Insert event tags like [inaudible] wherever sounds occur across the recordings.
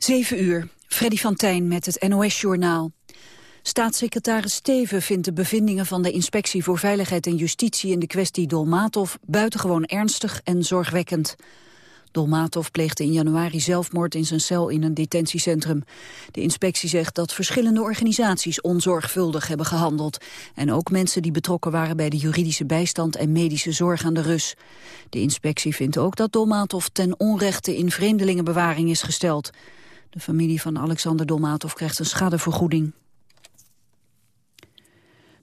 7 uur, Freddy van Tijn met het NOS-journaal. Staatssecretaris Steven vindt de bevindingen van de Inspectie voor Veiligheid en Justitie in de kwestie Dolmatov buitengewoon ernstig en zorgwekkend. Dolmatov pleegde in januari zelfmoord in zijn cel in een detentiecentrum. De inspectie zegt dat verschillende organisaties onzorgvuldig hebben gehandeld. En ook mensen die betrokken waren bij de juridische bijstand en medische zorg aan de Rus. De inspectie vindt ook dat Dolmatov ten onrechte in vreemdelingenbewaring is gesteld. De familie van Alexander Dolmatov krijgt een schadevergoeding.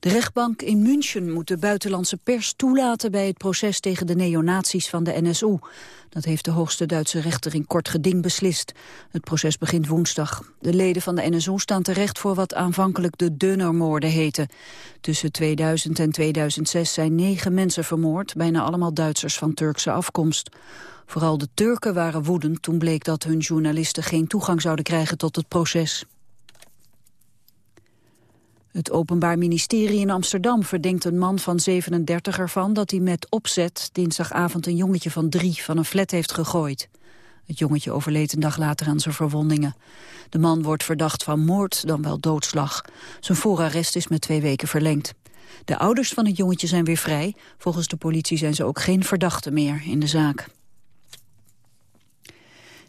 De rechtbank in München moet de buitenlandse pers toelaten bij het proces tegen de neonazies van de NSU. Dat heeft de hoogste Duitse rechter in kort geding beslist. Het proces begint woensdag. De leden van de NSU staan terecht voor wat aanvankelijk de Dönermoorden heten. Tussen 2000 en 2006 zijn negen mensen vermoord, bijna allemaal Duitsers van Turkse afkomst. Vooral de Turken waren woedend toen bleek dat hun journalisten geen toegang zouden krijgen tot het proces. Het Openbaar Ministerie in Amsterdam verdenkt een man van 37 ervan dat hij met opzet dinsdagavond een jongetje van drie van een flat heeft gegooid. Het jongetje overleed een dag later aan zijn verwondingen. De man wordt verdacht van moord, dan wel doodslag. Zijn voorarrest is met twee weken verlengd. De ouders van het jongetje zijn weer vrij. Volgens de politie zijn ze ook geen verdachten meer in de zaak.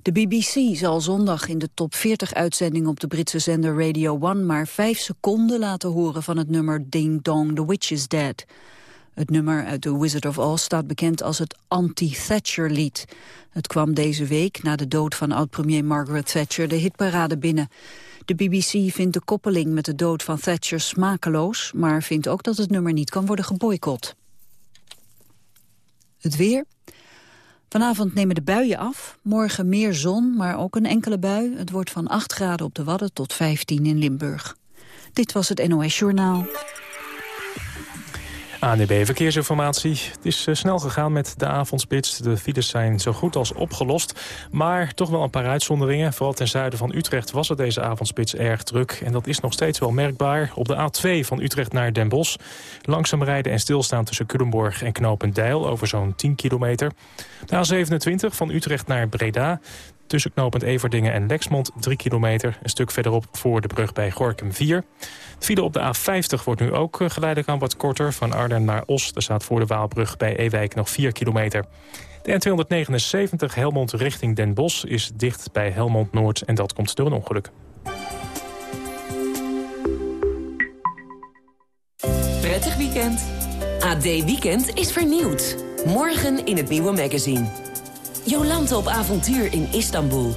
De BBC zal zondag in de top 40-uitzending op de Britse zender Radio 1 maar vijf seconden laten horen van het nummer Ding Dong, The Witch is Dead. Het nummer uit The Wizard of Oz staat bekend als het anti-Thatcher-lied. Het kwam deze week, na de dood van oud-premier Margaret Thatcher, de hitparade binnen. De BBC vindt de koppeling met de dood van Thatcher smakeloos... maar vindt ook dat het nummer niet kan worden geboycott. Het weer... Vanavond nemen de buien af. Morgen meer zon, maar ook een enkele bui. Het wordt van 8 graden op de Wadden tot 15 in Limburg. Dit was het NOS Journaal. ANDB Verkeersinformatie. Het is eh, snel gegaan met de avondspits. De files zijn zo goed als opgelost. Maar toch wel een paar uitzonderingen. Vooral ten zuiden van Utrecht was het deze avondspits erg druk. En dat is nog steeds wel merkbaar. Op de A2 van Utrecht naar Den Bosch. Langzaam rijden en stilstaan tussen Culemborg en Knopendijl over zo'n 10 kilometer. De A27 van Utrecht naar Breda. Tussen knooppunt Everdingen en Lexmond 3 kilometer. Een stuk verderop voor de brug bij Gorkum 4. De file op de A50 wordt nu ook eh, geleidelijk aan wat korter. Van Arnhem naar Os. Er staat voor de Waalbrug bij Ewijk nog 4 kilometer. De N279 Helmond richting Den Bosch is dicht bij Helmond Noord. En dat komt door een ongeluk. Prettig weekend. AD Weekend is vernieuwd. Morgen in het nieuwe magazine. Jolante op avontuur in Istanbul.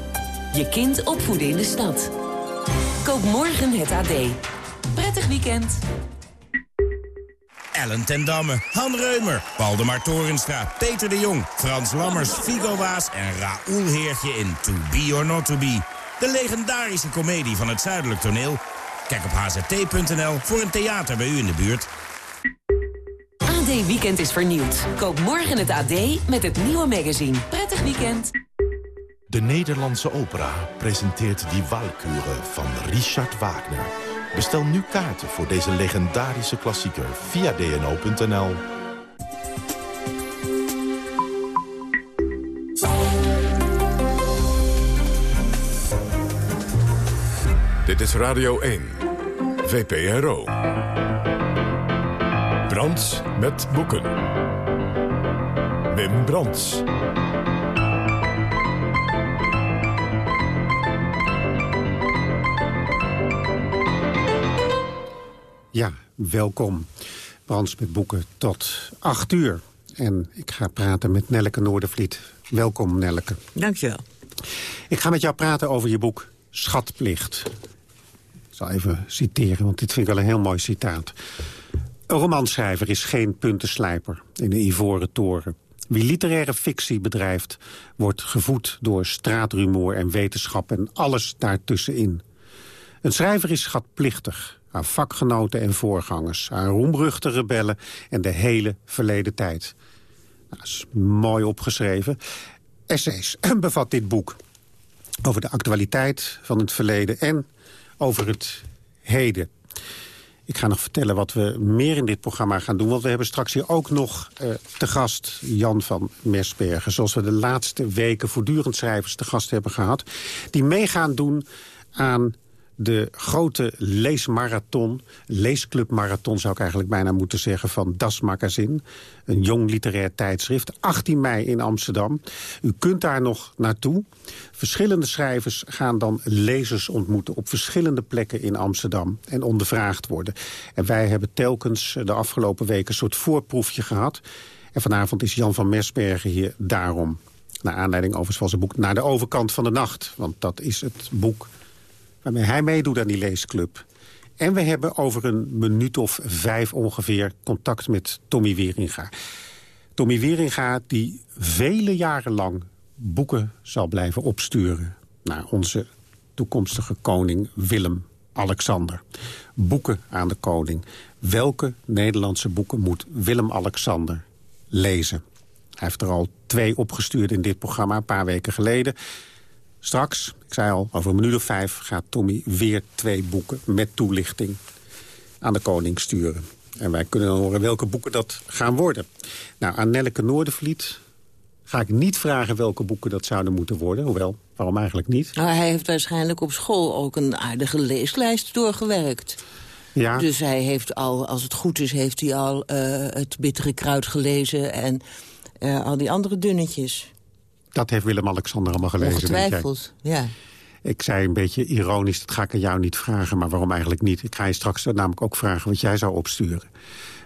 Je kind opvoeden in de stad. Koop morgen het AD. Prettig weekend. Ellen ten Damme, Han Reumer, Waldemar Torenstra, Peter de Jong... Frans Lammers, Figo Waas en Raoul Heertje in To Be or Not To Be. De legendarische komedie van het Zuidelijk Toneel. Kijk op hzt.nl voor een theater bij u in de buurt. AD Weekend is vernieuwd. Koop morgen het AD met het nieuwe magazine. Prettig weekend. De Nederlandse opera presenteert Die Walküre van Richard Wagner... Bestel nu kaarten voor deze legendarische klassieker via dno.nl. Dit is Radio 1, VPRO. Brands met boeken. Wim Brands. Ja, welkom. Brands met boeken tot acht uur. En ik ga praten met Nelleke Noordervliet. Welkom, Nelleke. Dankjewel. Ik ga met jou praten over je boek Schatplicht. Ik zal even citeren, want dit vind ik wel een heel mooi citaat. Een romanschrijver is geen puntenslijper in de ivoren toren. Wie literaire fictie bedrijft, wordt gevoed door straatrumoer en wetenschap... en alles daartussenin. Een schrijver is schatplichtig, haar vakgenoten en voorgangers... haar roemruchte rebellen en de hele verleden tijd. Nou, is mooi opgeschreven. Essays [clears throat] bevat dit boek over de actualiteit van het verleden... en over het heden. Ik ga nog vertellen wat we meer in dit programma gaan doen. Want we hebben straks hier ook nog uh, te gast Jan van Mersbergen. Zoals we de laatste weken voortdurend schrijvers te gast hebben gehad. Die meegaan doen aan de grote leesmarathon, leesclubmarathon zou ik eigenlijk bijna moeten zeggen, van Das Magazine. Een jong literair tijdschrift, 18 mei in Amsterdam. U kunt daar nog naartoe. Verschillende schrijvers gaan dan lezers ontmoeten op verschillende plekken in Amsterdam en ondervraagd worden. En wij hebben telkens de afgelopen weken een soort voorproefje gehad. En vanavond is Jan van Mersbergen hier daarom. Naar aanleiding overigens van zijn boek Naar de overkant van de nacht. Want dat is het boek waarmee hij meedoet aan die leesclub. En we hebben over een minuut of vijf ongeveer contact met Tommy Wieringa. Tommy Wieringa die vele jaren lang boeken zal blijven opsturen... naar onze toekomstige koning Willem Alexander. Boeken aan de koning. Welke Nederlandse boeken moet Willem-Alexander lezen? Hij heeft er al twee opgestuurd in dit programma, een paar weken geleden. Straks, ik zei al, over een minuut of vijf gaat Tommy weer twee boeken met toelichting aan de koning sturen. En wij kunnen dan horen welke boeken dat gaan worden. Nou, aan Nelleke Noordervliet ga ik niet vragen welke boeken dat zouden moeten worden. Hoewel, waarom eigenlijk niet? Nou, hij heeft waarschijnlijk op school ook een aardige leeslijst doorgewerkt. Ja. Dus hij heeft al, als het goed is, heeft hij al uh, het bittere kruid gelezen... en uh, al die andere dunnetjes. Dat heeft Willem-Alexander allemaal gelezen. Ongetwijfeld, ja. Ik zei een beetje ironisch, dat ga ik aan jou niet vragen. Maar waarom eigenlijk niet? Ik ga je straks namelijk ook vragen wat jij zou opsturen.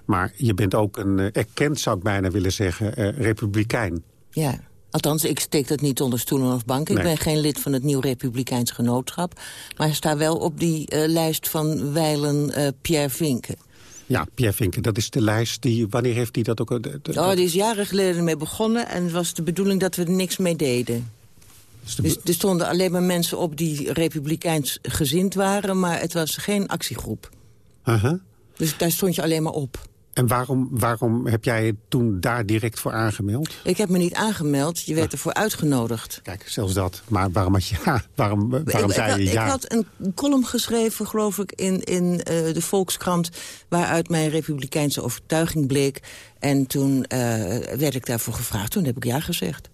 Maar je bent ook een uh, erkend, zou ik bijna willen zeggen, uh, republikein. Ja, althans, ik steek dat niet onder stoelen of bank. Ik ben geen lid van het Nieuw Republikeins Genootschap. Maar ik sta wel op die uh, lijst van wijlen Pierre Vinken. Ja, Pierre Vinken, dat is de lijst. Die, wanneer heeft hij dat ook? De, de, oh, die is jaren geleden mee begonnen. En het was de bedoeling dat we er niks mee deden. Dus er stonden alleen maar mensen op die republikeins gezind waren... maar het was geen actiegroep. Uh -huh. Dus daar stond je alleen maar op. En waarom, waarom heb jij je toen daar direct voor aangemeld? Ik heb me niet aangemeld, je werd ervoor uitgenodigd. Kijk, zelfs dat. Maar waarom, had je, ja, [laughs] waarom, waarom zei je ja? Ik had een column geschreven, geloof ik, in, in uh, de Volkskrant... waaruit mijn republikeinse overtuiging bleek. En toen uh, werd ik daarvoor gevraagd. Toen heb ik ja gezegd.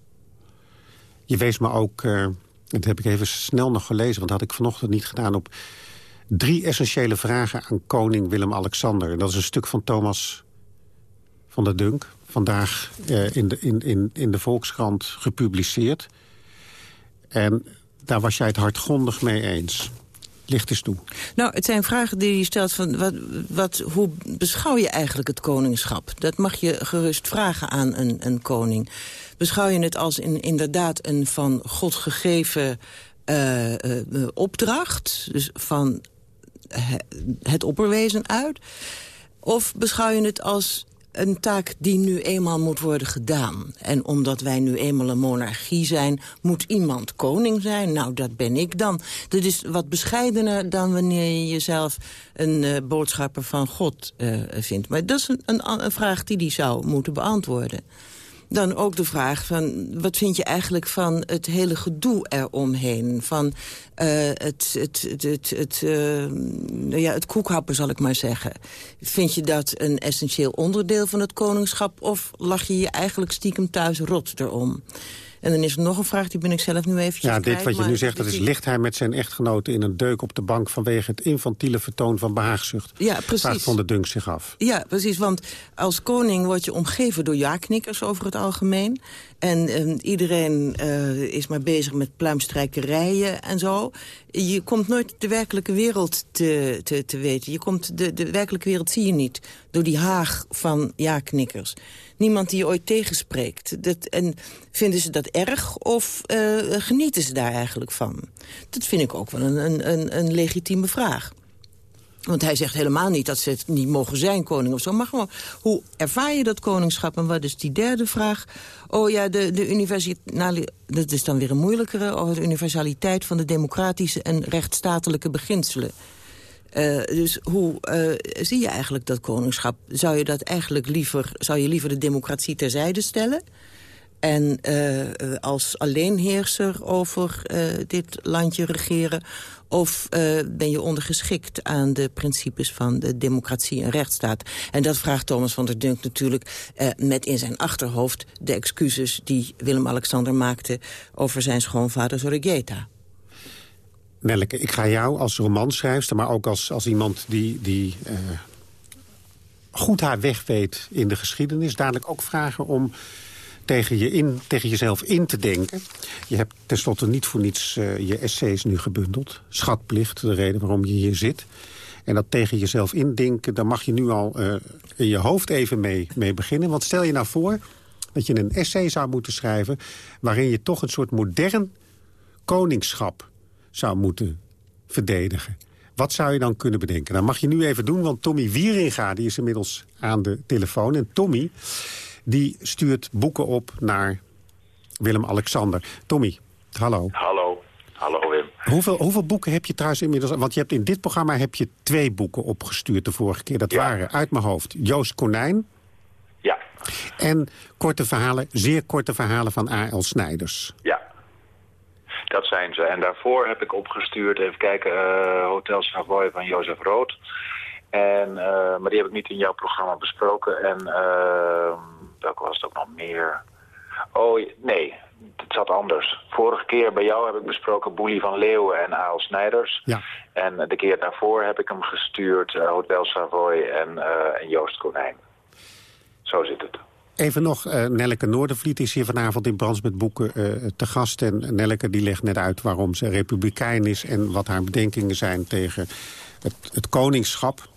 Je wees me ook, uh, dat heb ik even snel nog gelezen... want dat had ik vanochtend niet gedaan op drie essentiële vragen aan koning Willem-Alexander. Dat is een stuk van Thomas van der Dunk. Vandaag eh, in, de, in, in, in de Volkskrant gepubliceerd. En daar was jij het hardgrondig mee eens. Licht eens toe. Nou, het zijn vragen die je stelt van... Wat, wat, hoe beschouw je eigenlijk het koningschap? Dat mag je gerust vragen aan een, een koning. Beschouw je het als in, inderdaad een van God gegeven uh, uh, opdracht? Dus van het opperwezen uit? Of beschouw je het als een taak die nu eenmaal moet worden gedaan. En omdat wij nu eenmaal een monarchie zijn, moet iemand koning zijn. Nou, dat ben ik dan. Dat is wat bescheidener dan wanneer je jezelf een uh, boodschapper van God uh, vindt. Maar dat is een, een, een vraag die die zou moeten beantwoorden. Dan ook de vraag van, wat vind je eigenlijk van het hele gedoe eromheen? Van uh, het, het, het, het, het, uh, ja, het koekhappen, zal ik maar zeggen. Vind je dat een essentieel onderdeel van het koningschap... of lag je je eigenlijk stiekem thuis rot erom? En dan is er nog een vraag, die ben ik zelf nu eventjes Ja, dit wat je nu zegt, dat is... ligt hij met zijn echtgenote in een deuk op de bank... vanwege het infantiele vertoon van behaagzucht? Ja, precies. Vraagt Van de Dunk zich af. Ja, precies, want als koning word je omgeven door ja-knikkers over het algemeen. En uh, iedereen uh, is maar bezig met pluimstrijkerijen en zo. Je komt nooit de werkelijke wereld te, te, te weten. Je komt de, de werkelijke wereld zie je niet door die haag van ja-knikkers niemand die je ooit tegenspreekt. Dat, en vinden ze dat erg of uh, genieten ze daar eigenlijk van? Dat vind ik ook wel een, een, een legitieme vraag. Want hij zegt helemaal niet dat ze het niet mogen zijn, koning of zo. Maar gewoon, hoe ervaar je dat koningschap? En wat is die derde vraag? Oh ja, de, de universiteit... Dat is dan weer een moeilijkere. Over de universaliteit van de democratische en rechtsstatelijke beginselen. Uh, dus hoe uh, zie je eigenlijk dat koningschap? Zou je dat eigenlijk liever, zou je liever de democratie terzijde stellen? en als alleenheerser over dit landje regeren... Of ben je ondergeschikt aan de principes van de democratie en rechtsstaat? En dat vraagt Thomas van der Dunk natuurlijk met in zijn achterhoofd... de excuses die Willem-Alexander maakte over zijn schoonvader Zorigeta. Nelleke, ik ga jou als romanschrijfster, maar ook als, als iemand die, die uh, goed haar weg weet in de geschiedenis... dadelijk ook vragen om tegen, je in, tegen jezelf in te denken. Je hebt tenslotte niet voor niets uh, je essays nu gebundeld. Schatplicht, de reden waarom je hier zit. En dat tegen jezelf indenken, daar mag je nu al uh, in je hoofd even mee, mee beginnen. Want stel je nou voor dat je een essay zou moeten schrijven... waarin je toch een soort modern koningschap zou moeten verdedigen. Wat zou je dan kunnen bedenken? Dat mag je nu even doen, want Tommy Wieringa die is inmiddels aan de telefoon. En Tommy die stuurt boeken op naar Willem-Alexander. Tommy, hallo. Hallo. Hallo Wim. Hoeveel, hoeveel boeken heb je trouwens inmiddels... want je hebt in dit programma heb je twee boeken opgestuurd de vorige keer. Dat waren uit mijn hoofd Joost Konijn... Ja. En korte verhalen, zeer korte verhalen van A.L. Snijders. Ja. Dat zijn ze. En daarvoor heb ik opgestuurd, even kijken, uh, Hotel Savoy van Jozef Rood. En, uh, maar die heb ik niet in jouw programma besproken. En uh, welke was het ook nog meer? Oh, nee, het zat anders. Vorige keer bij jou heb ik besproken Boelie van Leeuwen en Aal Snijders. Ja. En de keer daarvoor heb ik hem gestuurd, Hotel Savoy en, en Joost Konijn. Zo zit het. Even nog, uh, Nelleke Noordervliet is hier vanavond in Brands met Boeken uh, te gast. En Nelleke die legt net uit waarom ze republikein is... en wat haar bedenkingen zijn tegen het, koningschap.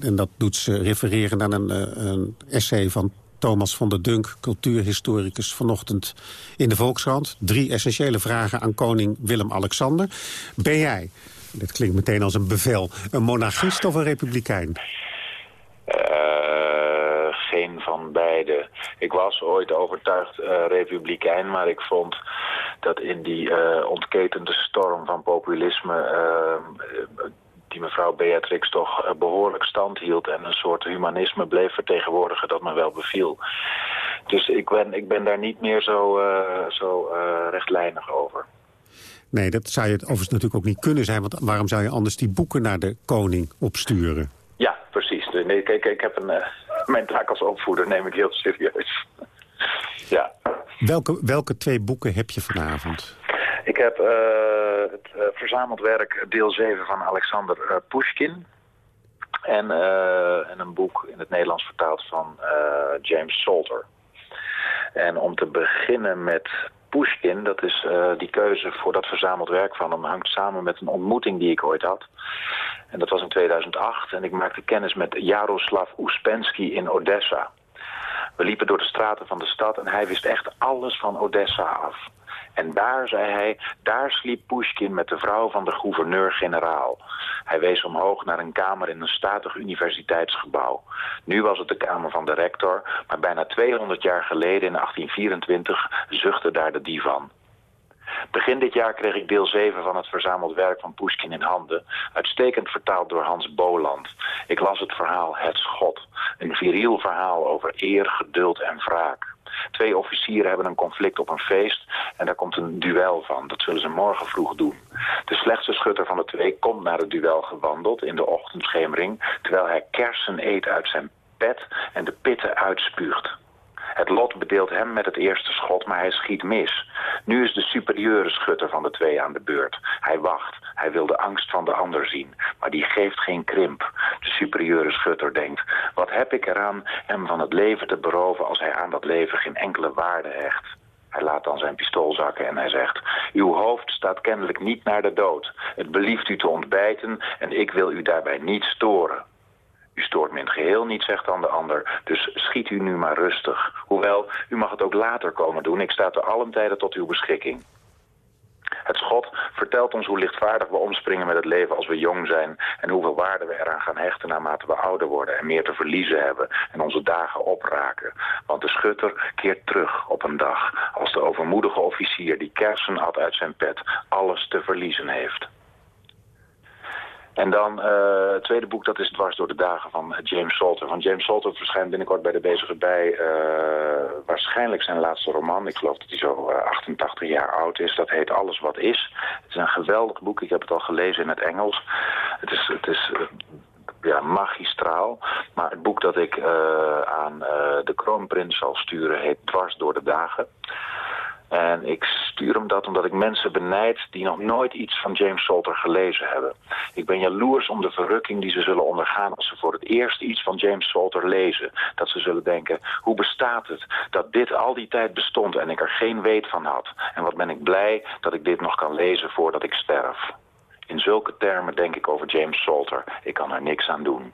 En dat doet ze refereren aan een, uh, een, essay van Thomas van der Dunk... cultuurhistoricus vanochtend in de Volkskrant. Drie essentiële vragen aan koning Willem-Alexander. Ben jij, dit klinkt meteen als een bevel... een monarchist of een republikein? Van beide. Ik was ooit overtuigd uh, republikein, maar ik vond dat in die uh, ontketende storm van populisme... Uh, die mevrouw Beatrix toch behoorlijk stand hield... en een soort humanisme bleef vertegenwoordigen dat me wel beviel. Dus ik ben, ik ben daar niet meer zo, zo rechtlijnig over. Nee, dat zou je overigens natuurlijk ook niet kunnen zijn... want waarom zou je anders die boeken naar de koning opsturen? Ja, precies. Nee, kijk, ik heb een [laughs] mijn taak als opvoeder neem ik heel serieus. [laughs] ja. Welke, welke twee boeken heb je vanavond? Ik heb uh, het uh, verzameld werk deel 7 van Alexander uh, Pushkin. En, en een boek in het Nederlands vertaald van James Salter. En om te beginnen met Pushkin, dat is die keuze voor dat verzameld werk van hem, hangt samen met een ontmoeting die ik ooit had. En dat was in 2008 en ik maakte kennis met Jaroslav Uspensky in Odessa. We liepen door de straten van de stad en hij wist echt alles van Odessa af. En daar, zei hij, daar sliep Pushkin met de vrouw van de gouverneur-generaal. Hij wees omhoog naar een kamer in een statig universiteitsgebouw. Nu was het de kamer van de rector, maar bijna 200 jaar geleden in 1824 zuchtte daar de divan. Begin dit jaar kreeg ik deel 7 van het verzameld werk van Pushkin in handen. Uitstekend vertaald door Hans Boland. Ik las het verhaal Het Schot. Een viriel verhaal over eer, geduld en wraak. Twee officieren hebben een conflict op een feest en daar komt een duel van. Dat zullen ze morgen vroeg doen. De slechtste schutter van de twee komt naar het duel gewandeld in de ochtendschemering... terwijl hij kersen eet uit zijn pet en de pitten uitspuugt. Het lot bedeelt hem met het eerste schot, maar hij schiet mis. Nu is de superieure schutter van de twee aan de beurt. Hij wacht. Hij wil de angst van de ander zien. Maar die geeft geen krimp. De superieure schutter denkt... wat heb ik eraan hem van het leven te beroven... als hij aan dat leven geen enkele waarde hecht? Hij laat dan zijn pistool zakken en hij zegt... Uw hoofd staat kennelijk niet naar de dood. Het belieft u te ontbijten en ik wil u daarbij niet storen. U stoort me in het geheel niet, zegt dan de ander. Dus schiet u nu maar rustig. Hoewel, u mag het ook later komen doen. Ik sta te allen tijden tot uw beschikking. Het schot vertelt ons hoe lichtvaardig we omspringen met het leven als we jong zijn... en hoeveel waarde we eraan gaan hechten naarmate we ouder worden... en meer te verliezen hebben en onze dagen opraken. Want de schutter keert terug op een dag... als de overmoedige officier die kersen at uit zijn pet alles te verliezen heeft. En dan uh, het tweede boek, dat is Dwars door de dagen van James Salter. Van James Salter verschijnt binnenkort bij de Bezige Bij uh, waarschijnlijk zijn laatste roman. Ik geloof dat hij zo uh, 88 jaar oud is. Dat heet Alles wat is. Het is een geweldig boek. Ik heb het al gelezen in het Engels. Het is, het is ja, magistraal. Maar het boek dat ik aan de kroonprins zal sturen heet Dwars door de dagen. En ik stuur hem dat omdat ik mensen benijd die nog nooit iets van James Salter gelezen hebben. Ik ben jaloers om de verrukking die ze zullen ondergaan als ze voor het eerst iets van James Salter lezen. Dat ze zullen denken, hoe bestaat het dat dit al die tijd bestond en ik er geen weet van had. En wat ben ik blij dat ik dit nog kan lezen voordat ik sterf. In zulke termen denk ik over James Salter. Ik kan er niks aan doen.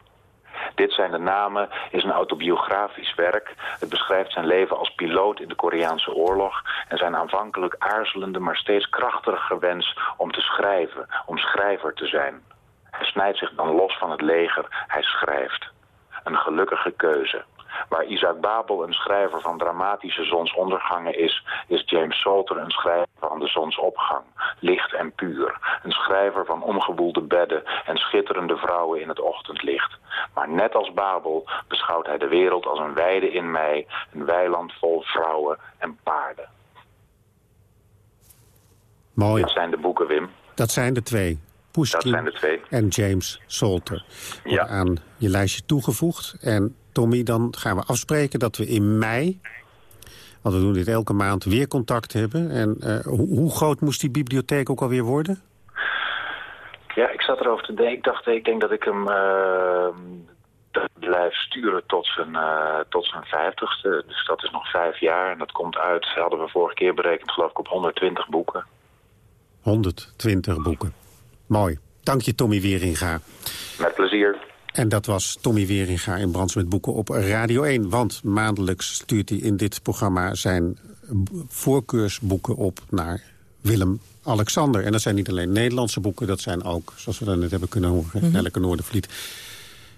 Dit zijn de namen is een autobiografisch werk. Het beschrijft zijn leven als piloot in de Koreaanse oorlog... en zijn aanvankelijk aarzelende, maar steeds krachtiger wens om te schrijven, om schrijver te zijn. Hij snijdt zich dan los van het leger, hij schrijft. Een gelukkige keuze. Waar Isaac Babel een schrijver van dramatische zonsondergangen is... is James Salter een schrijver van de zonsopgang. Licht en puur. Een schrijver van omgewoelde bedden en schitterende vrouwen in het ochtendlicht. Maar net als Babel beschouwt hij de wereld als een weide in mei... een weiland vol vrouwen en paarden. Mooi. Dat zijn de boeken, Wim. Dat zijn de twee. Pushkin dat zijn de twee. en James Salter. Ja. aan je lijstje toegevoegd. En Tommy, dan gaan we afspreken dat we in mei... want we doen dit elke maand, weer contact hebben. En eh, hoe, hoe groot moest die bibliotheek ook alweer worden? Ja, ik zat erover te denken. Ik dacht, ik denk dat ik hem uh, blijf sturen tot zijn, uh, tot zijn vijftigste. Dus dat is nog vijf jaar. En dat komt uit, hadden we vorige keer berekend, geloof ik, op 120 boeken. 120 boeken. Mooi. Dank je, Tommy Wieringa. Met plezier. En dat was Tommy Wieringa in Brands met Boeken op Radio 1. Want maandelijks stuurt hij in dit programma zijn voorkeursboeken op naar Willem Alexander. En dat zijn niet alleen Nederlandse boeken, dat zijn ook, zoals we dat net hebben kunnen horen, mm -hmm. Nelke Noordervliet,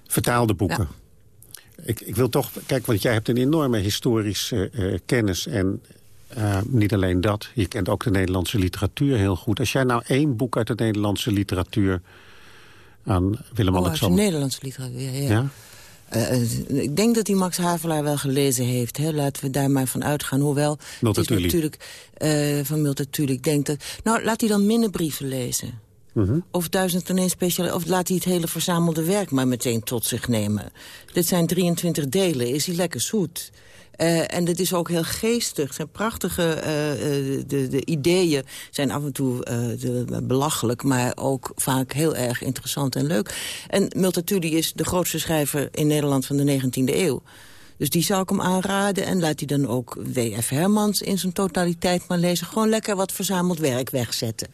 vertaalde boeken. Ja. Ik, ik, wil toch, kijk, want jij hebt een enorme historische uh, kennis en uh, niet alleen dat, je kent ook de Nederlandse literatuur heel goed. Als jij nou één boek uit de Nederlandse literatuur aan Willem oh, Nederlandse literatuur, ja. ja. ja? Uh, ik denk dat hij Max Havelaar wel gelezen heeft. Hè? Laten we daar maar van uitgaan. Hoewel, Multatuli. natuurlijk uh, van Multatuli. Ik denk dat... Nou, laat hij dan minnebrieven lezen. Mhm. Mm -hmm. Of duizend en één speciale... Of laat hij het hele verzamelde werk maar meteen tot zich nemen. Dit zijn 23 delen. Is hij lekker zoet. Uh, en dit is ook heel geestig. Het zijn prachtige uh, de, de ideeën zijn af en toe uh, de, belachelijk... maar ook vaak heel erg interessant en leuk. En Multatuli is de grootste schrijver in Nederland van de 19e eeuw. Dus die zou ik hem aanraden. En laat hij dan ook W.F. Hermans in zijn totaliteit maar lezen. Gewoon lekker wat verzameld werk wegzetten.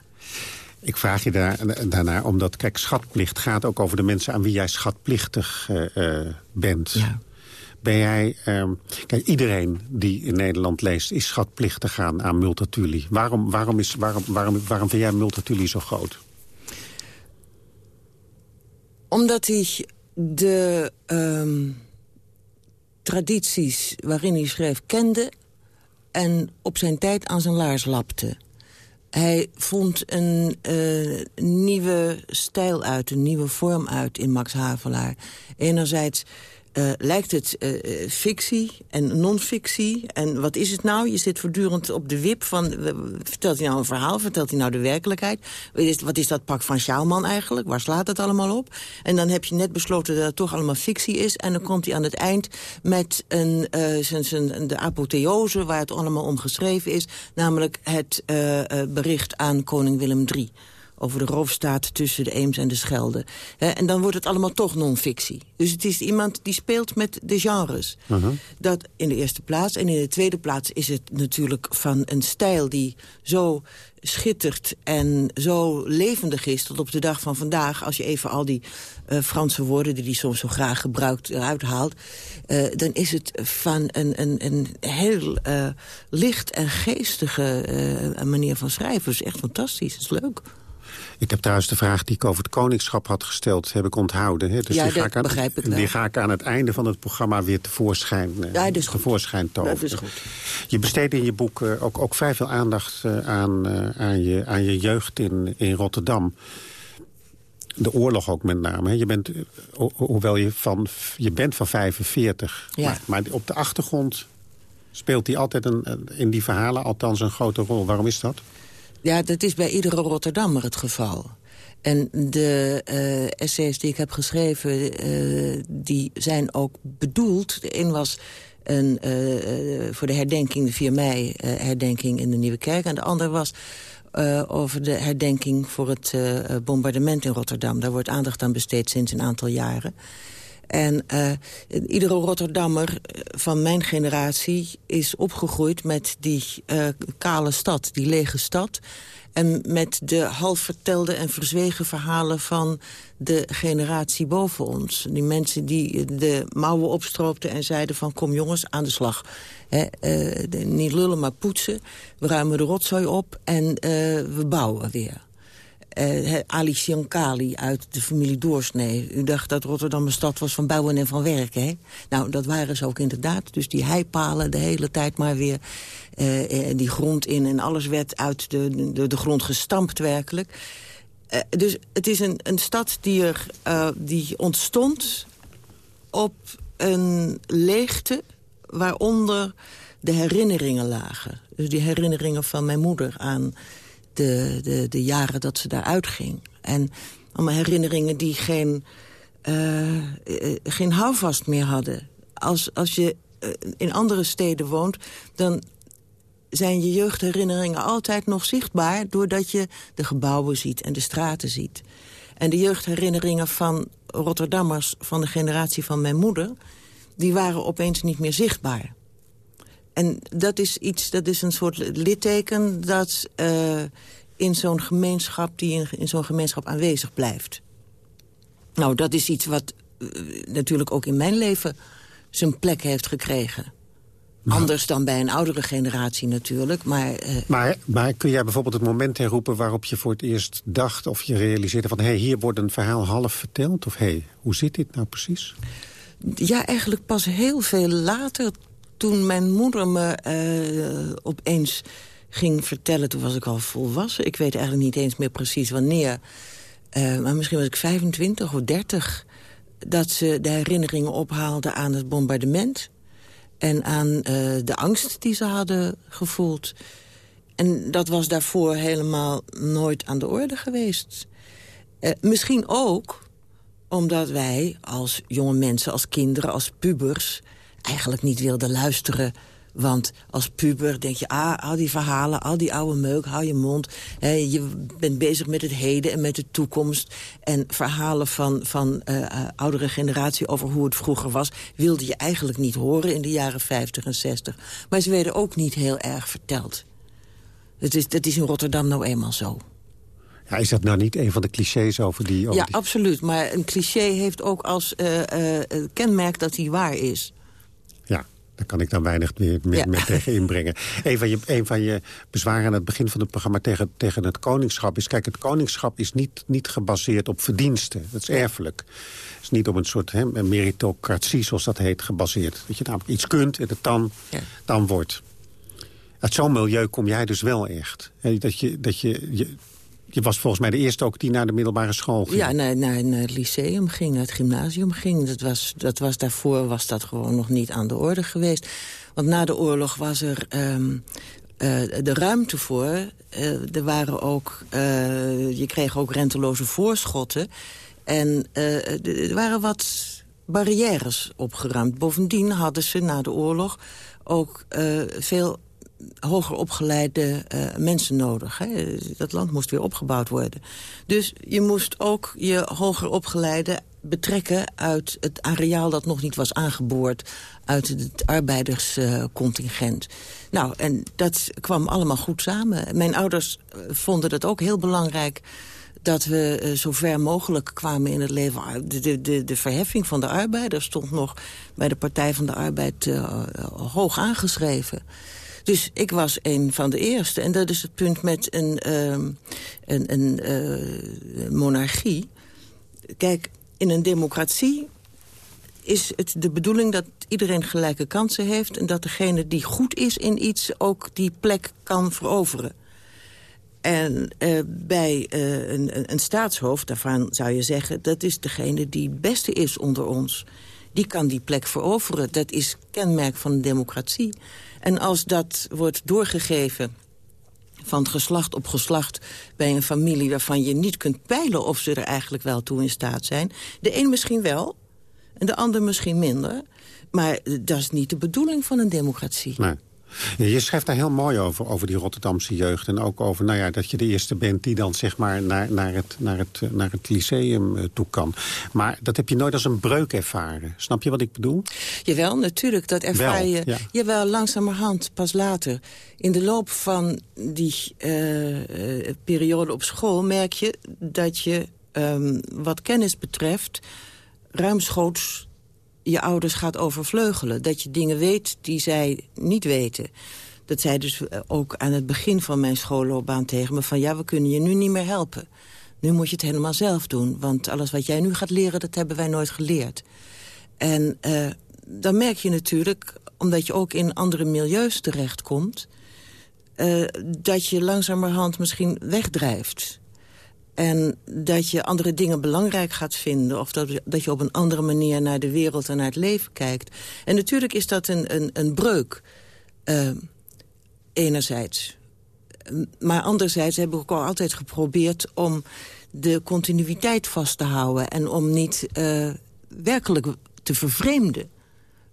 Ik vraag je daar, daarnaar, omdat, kijk, schatplicht gaat ook over de mensen... aan wie jij schatplichtig bent. Ja. Ben jij... Uh, kijk, iedereen die in Nederland leest is schatplichtig aan, aan Multatuli. Waarom, waarom, is, waarom, waarom, waarom vind jij Multatuli zo groot? Omdat hij de um, tradities waarin hij schreef kende... en op zijn tijd aan zijn laars lapte. Hij vond een uh, nieuwe stijl uit, een nieuwe vorm uit in Max Havelaar. Enerzijds uh, lijkt het uh, fictie en non-fictie. En wat is het nou? Je zit voortdurend op de wip van... vertelt hij nou een verhaal? Vertelt hij nou de werkelijkheid? Wat is, dat pak van Sjaalman eigenlijk? Waar slaat het allemaal op? En dan heb je net besloten dat het toch allemaal fictie is. En dan komt hij aan het eind met een, zijn, zijn, de apotheose... waar het allemaal om geschreven is. Namelijk het bericht aan koning Willem III over de roofstaat tussen de Eems en de Schelde. He, en dan wordt het allemaal toch non-fictie. Dus het is iemand die speelt met de genres. Uh -huh. Dat in de eerste plaats. En in de tweede plaats is het natuurlijk van een stijl die zo schittert en zo levendig is tot op de dag van vandaag... als je even al die uh, Franse woorden die hij soms zo graag gebruikt eruit haalt... Uh, dan is het van een, een, een heel uh, licht en geestige manier van schrijven. Dat is echt fantastisch, dat is leuk. Ik heb trouwens de vraag die ik over het koningschap had gesteld, heb ik onthouden. Hè? Dus ja, die ga dat ik aan, begrijp ik wel. Die ga ik aan het einde van het programma weer tevoorschijn, uh, ja, dus tevoorschijn toveren. Dat is goed. Je besteedt in je boek uh, ook, ook vrij veel aandacht uh, aan, aan, je, aan je jeugd in, in Rotterdam. de oorlog ook met name. Je bent, hoewel je van, je bent van 45, ja. maar, maar op de achtergrond speelt hij altijd een, in die verhalen althans een grote rol. Waarom is dat? Ja, dat is bij iedere Rotterdammer het geval. En de uh, essays die ik heb geschreven, uh, die zijn ook bedoeld. De een was een, uh, voor de herdenking, de 4 mei herdenking in de Nieuwe Kerk. En de ander was over de herdenking voor het bombardement in Rotterdam. Daar wordt aandacht aan besteed sinds een aantal jaren. En uh, iedere Rotterdammer van mijn generatie is opgegroeid met die uh, kale stad, die lege stad. En met de half vertelde en verzwegen verhalen van de generatie boven ons. Die mensen die de mouwen opstroopten en zeiden van kom jongens aan de slag. He, uh, niet lullen maar poetsen. We ruimen de rotzooi op en we bouwen weer uh, Ali Siankali uit de familie Doorsnee. U dacht dat Rotterdam een stad was van bouwen en van werken, hè? Nou, dat waren ze ook inderdaad. Dus die heipalen de hele tijd maar weer uh, die grond in... en alles werd uit de, de, de grond gestampt werkelijk. Dus het is een, een stad die, er, die ontstond op een leegte... waaronder de herinneringen lagen. Dus die herinneringen van mijn moeder aan de, de, de jaren dat ze daar uitging. En allemaal herinneringen die geen, uh, geen houvast meer hadden. Als, als je uh, in andere steden woont, dan zijn je jeugdherinneringen altijd nog zichtbaar... doordat je de gebouwen ziet en de straten ziet. En de jeugdherinneringen van Rotterdammers van de generatie van mijn moeder... die waren opeens niet meer zichtbaar. En dat is iets, dat is een soort litteken dat uh, in zo'n gemeenschap, die in, in zo'n gemeenschap aanwezig blijft. Nou, dat is iets wat uh, natuurlijk ook in mijn leven zijn plek heeft gekregen. Anders dan bij een oudere generatie natuurlijk, maar, uh... maar... Maar kun jij bijvoorbeeld het moment herroepen waarop je voor het eerst dacht... of je realiseerde van, hé, hey, hier wordt een verhaal half verteld? Of hé, hey, hoe zit dit nou precies? Ja, eigenlijk pas heel veel later toen mijn moeder me uh, opeens ging vertellen... toen was ik al volwassen. Ik weet eigenlijk niet eens meer precies wanneer. Uh, maar misschien was ik 25 of 30. Dat ze de herinneringen ophaalde aan het bombardement. En aan uh, de angst die ze hadden gevoeld. En dat was daarvoor helemaal nooit aan de orde geweest. misschien ook omdat wij als jonge mensen, als kinderen, als pubers eigenlijk niet wilde luisteren. Want als puber denk je, ah, al die verhalen, al die oude meuk, hou je mond. je bent bezig met het heden en met de toekomst. En verhalen van, van uh, oudere generatie over hoe het vroeger was... wilde je eigenlijk niet horen in de jaren 50 en 60. Maar ze werden ook niet heel erg verteld. Het is, dat is in Rotterdam nou eenmaal zo. Ja, is dat nou niet een van de clichés over die... ja, absoluut. Maar een cliché heeft ook als uh, kenmerk dat hij waar is. Daar kan ik dan weinig meer, meer, tegen inbrengen. Een van, je, een van je bezwaren aan het begin van het programma tegen, tegen het koningschap is... kijk, het koningschap is niet, niet gebaseerd op verdiensten. Dat is erfelijk. Het is niet op een soort hè, meritocratie, zoals dat heet, gebaseerd. Dat je namelijk iets kunt en het dan, dan wordt. Uit zo'n milieu kom jij dus wel echt. Dat je, dat je, je je was volgens mij de eerste ook die naar de middelbare school ging. Ja, naar, naar, het lyceum ging, naar het gymnasium ging. Dat was, dat was, daarvoor was dat gewoon nog niet aan de orde geweest. Want na de oorlog was er um, uh, de ruimte voor. Uh, er waren ook, uh, je kreeg ook renteloze voorschotten. En er waren wat barrières opgeruimd. Bovendien hadden ze na de oorlog ook veel hoger opgeleide uh, mensen nodig. Hè? Dat land moest weer opgebouwd worden. Dus je moest ook je hoger opgeleide betrekken uit het areaal dat nog niet was aangeboord... uit het arbeiderscontingent. Nou, en dat kwam allemaal goed samen. Mijn ouders uh, vonden dat ook heel belangrijk dat we uh, zo ver mogelijk kwamen in het leven. Ah, de, de, de verheffing van de arbeiders stond nog bij de Partij van de Arbeid hoog aangeschreven. Dus ik was een van de eerste. En dat is het punt met een, uh, een, een uh, monarchie. Kijk, in een democratie is het de bedoeling dat iedereen gelijke kansen heeft... en dat degene die goed is in iets ook die plek kan veroveren. En uh, bij uh, een, een, staatshoofd, daarvan zou je zeggen... dat is degene die het beste is onder ons. Die kan die plek veroveren. Dat is kenmerk van een democratie. En als dat wordt doorgegeven van geslacht op geslacht bij een familie... waarvan je niet kunt peilen of ze er eigenlijk wel toe in staat zijn. De een misschien wel, en de ander misschien minder. Maar dat is niet de bedoeling van een democratie. Je schrijft daar heel mooi over, over die Rotterdamse jeugd. En ook over nou ja, dat je de eerste bent die dan zeg maar naar, naar, het, naar, het, naar het lyceum eh, toe kan. Maar dat heb je nooit als een breuk ervaren. Snap je wat ik bedoel? Jawel, natuurlijk. Dat ervaar je. Ja. Jawel, langzamerhand, pas later. In de loop van die uh, periode op school merk je dat je um, wat kennis betreft ruimschoots je ouders gaat overvleugelen. Dat je dingen weet die zij niet weten. Dat zei dus eh, ook aan het begin van mijn schoolloopbaan tegen me... van ja, we kunnen je nu niet meer helpen. Nu moet je het helemaal zelf doen. Want alles wat jij nu gaat leren, dat hebben wij nooit geleerd. En uh, dan merk je natuurlijk, omdat je ook in andere milieus terechtkomt... Uh, dat je langzamerhand misschien wegdrijft. En dat je andere dingen belangrijk gaat vinden... of dat, dat je op een andere manier naar de wereld en naar het leven kijkt. En natuurlijk is dat een, een, een breuk, uh, enerzijds. Maar anderzijds hebben we ook al altijd geprobeerd... om de continuïteit vast te houden... en om niet uh, werkelijk te vervreemden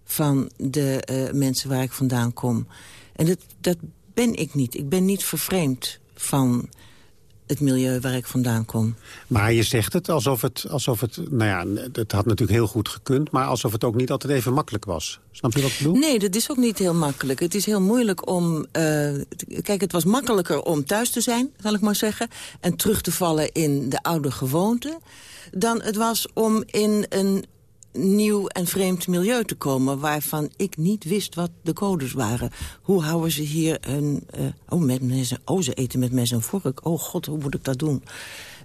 van de uh, mensen waar ik vandaan kom. En dat, dat ben ik niet. Ik ben niet vervreemd van het milieu waar ik vandaan kom. Maar je zegt het alsof het, alsof het, nou ja, het had natuurlijk heel goed gekund... maar alsof het ook niet altijd even makkelijk was. Snap je wat ik bedoel? Nee, dat is ook niet heel makkelijk. Het is heel moeilijk om... Uh, kijk, het was makkelijker om thuis te zijn, zal ik maar zeggen... en terug te vallen in de oude gewoonte... dan het was om in een nieuw en vreemd milieu te komen... waarvan ik niet wist wat de codes waren. Hoe houden ze hier een... Uh, oh, met mes, oh, ze eten met mes en vork. Oh god, hoe moet ik dat doen?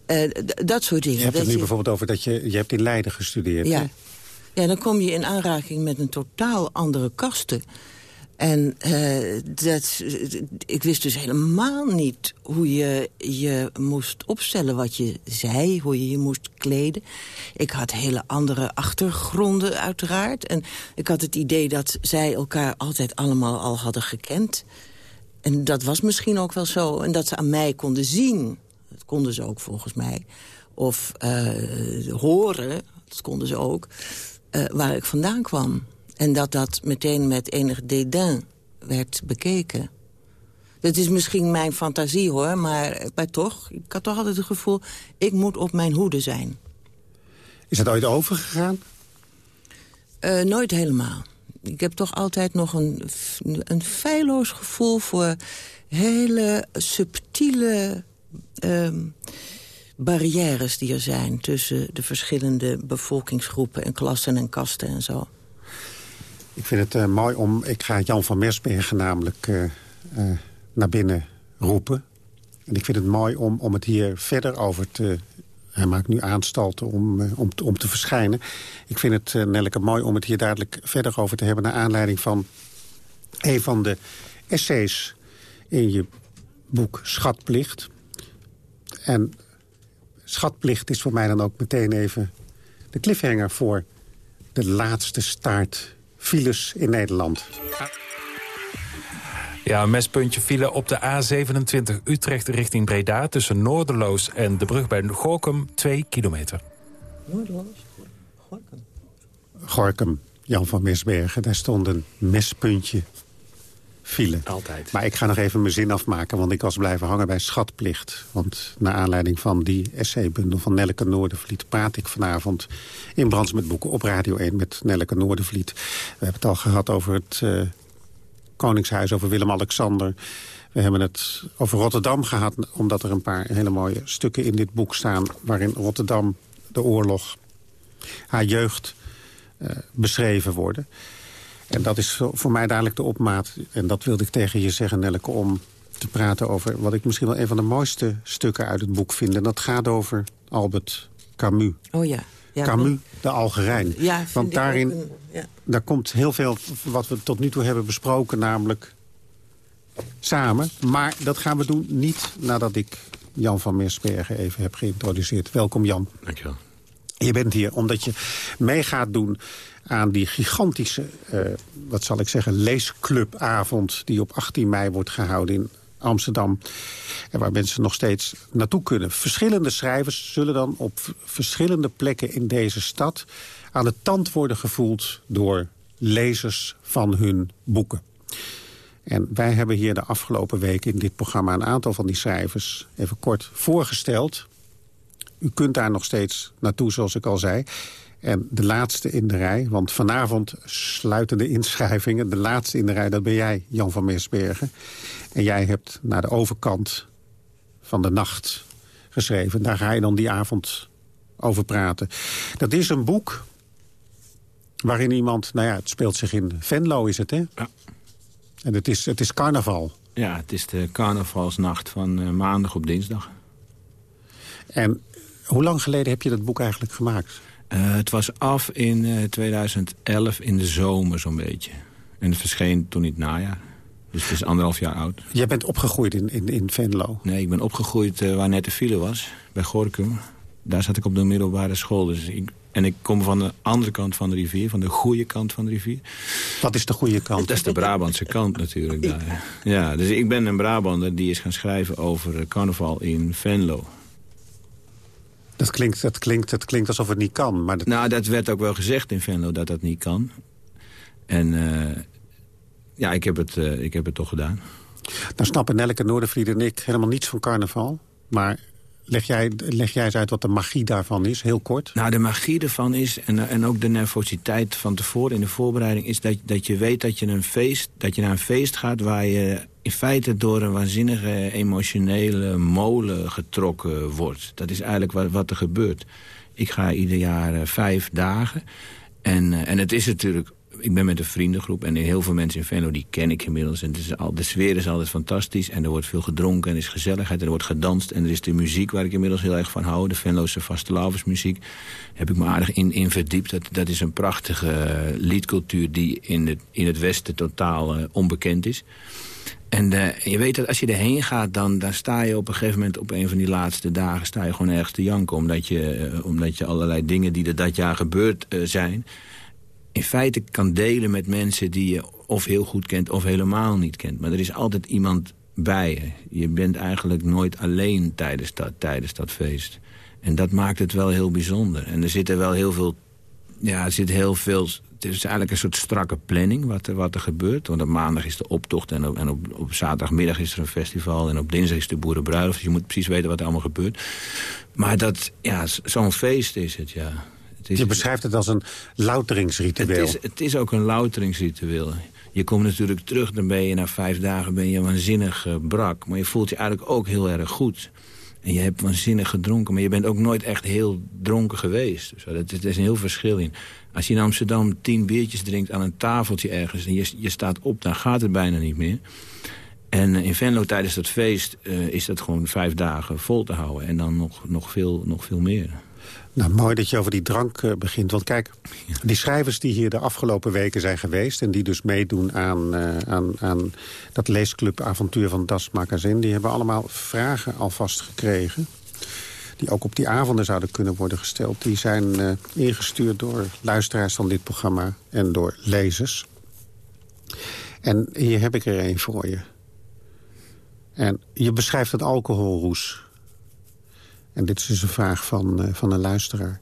Uh, dat soort dingen. Je hebt het nu bijvoorbeeld over dat je... Je hebt in Leiden gestudeerd. Ja. ja, dan kom je in aanraking met een totaal andere kasten... En uh, dat, ik wist dus helemaal niet hoe je je moest opstellen wat je zei. Hoe je je moest kleden. Ik had hele andere achtergronden uiteraard. En ik had het idee dat zij elkaar altijd allemaal al hadden gekend. En dat was misschien ook wel zo. En dat ze aan mij konden zien. Dat konden ze ook volgens mij. Of uh, horen, dat konden ze ook. Uh, waar ik vandaan kwam. En dat dat meteen met enig dédain werd bekeken. Dat is misschien mijn fantasie hoor, maar, maar toch, ik had toch altijd het gevoel... ik moet op mijn hoede zijn. Is dat ooit overgegaan? Uh, nooit helemaal. Ik heb toch altijd nog een, een feilloos gevoel voor hele subtiele uh, barrières die er zijn... tussen de verschillende bevolkingsgroepen en klassen en kasten en zo. Ik vind het uh, mooi om... Ik ga Jan van Mersbergen namelijk uh, uh, naar binnen roepen. En ik vind het mooi om, om het hier verder over te... Hij maakt nu aanstalten om, om, om te verschijnen. Ik vind het, Nelleke, mooi om het hier duidelijk verder over te hebben... naar aanleiding van een van de essays in je boek Schatplicht. En Schatplicht is voor mij dan ook meteen even de cliffhanger... voor de laatste staart files in Nederland. Ja, een mespuntje file op de A27 Utrecht richting Breda... tussen Noorderloos en de brug bij Gorkum, 2 kilometer. Noorderloos? Gorkum? Gorkum, Jan van Mesbergen. Daar stond een mespuntje file. Altijd. Maar ik ga nog even mijn zin afmaken, want ik was blijven hangen bij schatplicht. Want naar aanleiding van die essaybundel van Nelleke Noordervliet... praat ik vanavond in Brands met Boeken op Radio 1 met Nelleke Noordervliet. We hebben het al gehad over het uh, Koningshuis, over Willem-Alexander... We hebben het over Rotterdam gehad, omdat er een paar hele mooie stukken in dit boek staan... waarin Rotterdam, de oorlog, haar jeugd uh, beschreven worden. En dat is voor mij dadelijk de opmaat. En dat wilde ik tegen je zeggen, Nelleke, om te praten over... wat ik misschien wel een van de mooiste stukken uit het boek vind. En dat gaat over Albert Camus. Oh ja. ja Camus, de Algerijn. Ja, Want daarin een, ja. daar komt heel veel wat we tot nu toe hebben besproken... namelijk samen. Maar dat gaan we doen niet nadat ik Jan van Mersbergen even heb geïntroduceerd. Welkom Jan. Dankjewel. Je bent hier omdat je mee gaat doen aan die gigantische, uh, wat zal ik zeggen, leesclubavond... die op 18 mei wordt gehouden in Amsterdam. En waar mensen nog steeds naartoe kunnen. Verschillende schrijvers zullen dan op verschillende plekken in deze stad... aan de tand worden gevoeld door lezers van hun boeken. En wij hebben hier de afgelopen weken in dit programma... een aantal van die schrijvers even kort voorgesteld. U kunt daar nog steeds naartoe, zoals ik al zei. En de laatste in de rij, want vanavond sluiten de inschrijvingen. De laatste in de rij, dat ben jij, Jan van Meersbergen. En jij hebt naar de overkant van de nacht geschreven. Daar ga je dan die avond over praten. Dat is een boek waarin iemand... Nou ja, het speelt zich in Venlo, is het, hè? Ja. En het is, het is carnaval. Ja, het is de carnavalsnacht van uh, maandag op dinsdag. En hoe lang geleden heb je dat boek eigenlijk gemaakt? Uh, het was af in uh, 2011 in de zomer zo'n beetje. En het verscheen toen in het najaar. Dus het is anderhalf jaar oud. Jij bent opgegroeid in, in, in Venlo? Nee, ik ben opgegroeid uh, waar net de file was, bij Gorkum. Daar zat ik op de middelbare school. Dus ik, en ik kom van de andere kant van de rivier, van de goede kant van de rivier. Wat is de goede kant? Dat is de Brabantse kant natuurlijk. [laughs] Daar. Ja, dus ik ben een Brabander die is gaan schrijven over carnaval in Venlo. Dat klinkt, dat, klinkt, dat klinkt alsof het niet kan. Maar dat... Nou, dat werd ook wel gezegd in Venlo dat dat niet kan. En uh, ja, ik heb, het, uh, ik heb het toch gedaan. Nou snappen Nelleke Noordervliet en ik helemaal niets van carnaval. Maar leg jij, leg jij eens uit wat de magie daarvan is, heel kort. Nou, de magie ervan is, en, en ook de nervositeit van tevoren in de voorbereiding... is dat, dat je weet dat je, een feest, dat je naar een feest gaat waar je in feite door een waanzinnige emotionele molen getrokken wordt. Dat is eigenlijk wat, wat er gebeurt. Ik ga ieder jaar uh, vijf dagen. En, uh, en het is natuurlijk... Ik ben met een vriendengroep en heel veel mensen in Venlo die ken ik inmiddels. En het is al, de sfeer is altijd fantastisch en er wordt veel gedronken en er is gezelligheid. En er wordt gedanst en er is de muziek waar ik inmiddels heel erg van hou. De Venloze vastelavondsmuziek heb ik me aardig in, in verdiept. Dat, dat is een prachtige uh, liedcultuur die in het, in het Westen totaal uh, onbekend is. En uh, je weet dat als je erheen gaat, dan, dan sta je op een gegeven moment... op een van die laatste dagen sta je gewoon ergens te janken. Omdat je, omdat je allerlei dingen die er dat jaar gebeurd zijn... in feite kan delen met mensen die je of heel goed kent of helemaal niet kent. Maar er is altijd iemand bij je. Je bent eigenlijk nooit alleen tijdens dat, tijdens dat feest. En dat maakt het wel heel bijzonder. En er zitten wel heel veel... Ja, er zit heel veel het is eigenlijk een soort strakke planning wat er, wat er gebeurt. Want op maandag is de optocht en, op, en op, op zaterdagmiddag is er een festival... en op dinsdag is de boerenbruiloft. Dus je moet precies weten wat er allemaal gebeurt. Maar dat, ja, zo'n feest is het, ja. Het is, je beschrijft het als een louteringsritueel. Het is, het is ook een louteringsritueel. Je komt natuurlijk terug, dan ben je na vijf dagen ben je waanzinnig uh, brak. Maar je voelt je eigenlijk ook heel erg goed. En je hebt waanzinnig gedronken, maar je bent ook nooit echt heel dronken geweest. Dus dat, er is een heel verschil in. Als je in Amsterdam tien biertjes drinkt aan een tafeltje ergens... en je, je staat op, dan gaat het bijna niet meer. En in Venlo tijdens dat feest uh, is dat gewoon vijf dagen vol te houden. En dan nog, nog, veel, nog veel meer. Nou, mooi dat je over die drank uh, begint. Want kijk, die schrijvers die hier de afgelopen weken zijn geweest... en die dus meedoen aan, uh, aan, aan dat leesclubavontuur van Das Magazine... die hebben allemaal vragen alvast gekregen die ook op die avonden zouden kunnen worden gesteld... die zijn uh, ingestuurd door luisteraars van dit programma en door lezers. En hier heb ik er een voor je. En je beschrijft het alcoholroes. En dit is dus een vraag van, uh, van een luisteraar.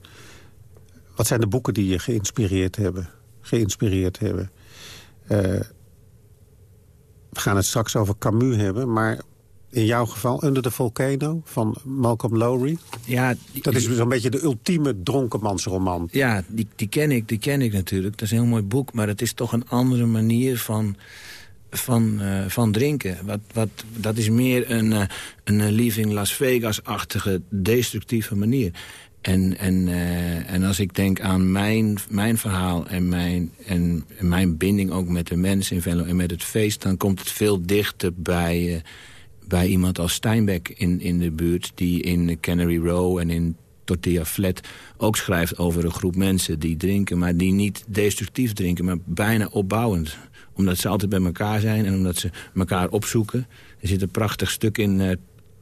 Wat zijn de boeken die je geïnspireerd hebben? Geïnspireerd hebben? Uh, we gaan het straks over Camus hebben, maar in jouw geval Under the Volcano van Malcolm Lowry. Ja, die, dat is zo'n beetje de ultieme dronkenmansroman. Ja, die, die, ken ik, die ken ik natuurlijk. Dat is een heel mooi boek, maar het is toch een andere manier van, van, uh, van drinken. Wat, wat, dat is meer een, uh, een Leaving Las Vegas-achtige destructieve manier. En, en, uh, en als ik denk aan mijn, mijn verhaal en mijn, en, en mijn binding ook met de mensen in Venlo en met het feest... dan komt het veel dichter bij bij iemand als Steinbeck in, in de buurt... die in Canary Row en in Tortilla Flat ook schrijft over een groep mensen die drinken... maar die niet destructief drinken, maar bijna opbouwend. Omdat ze altijd bij elkaar zijn en omdat ze elkaar opzoeken. Er zit een prachtig stuk in uh,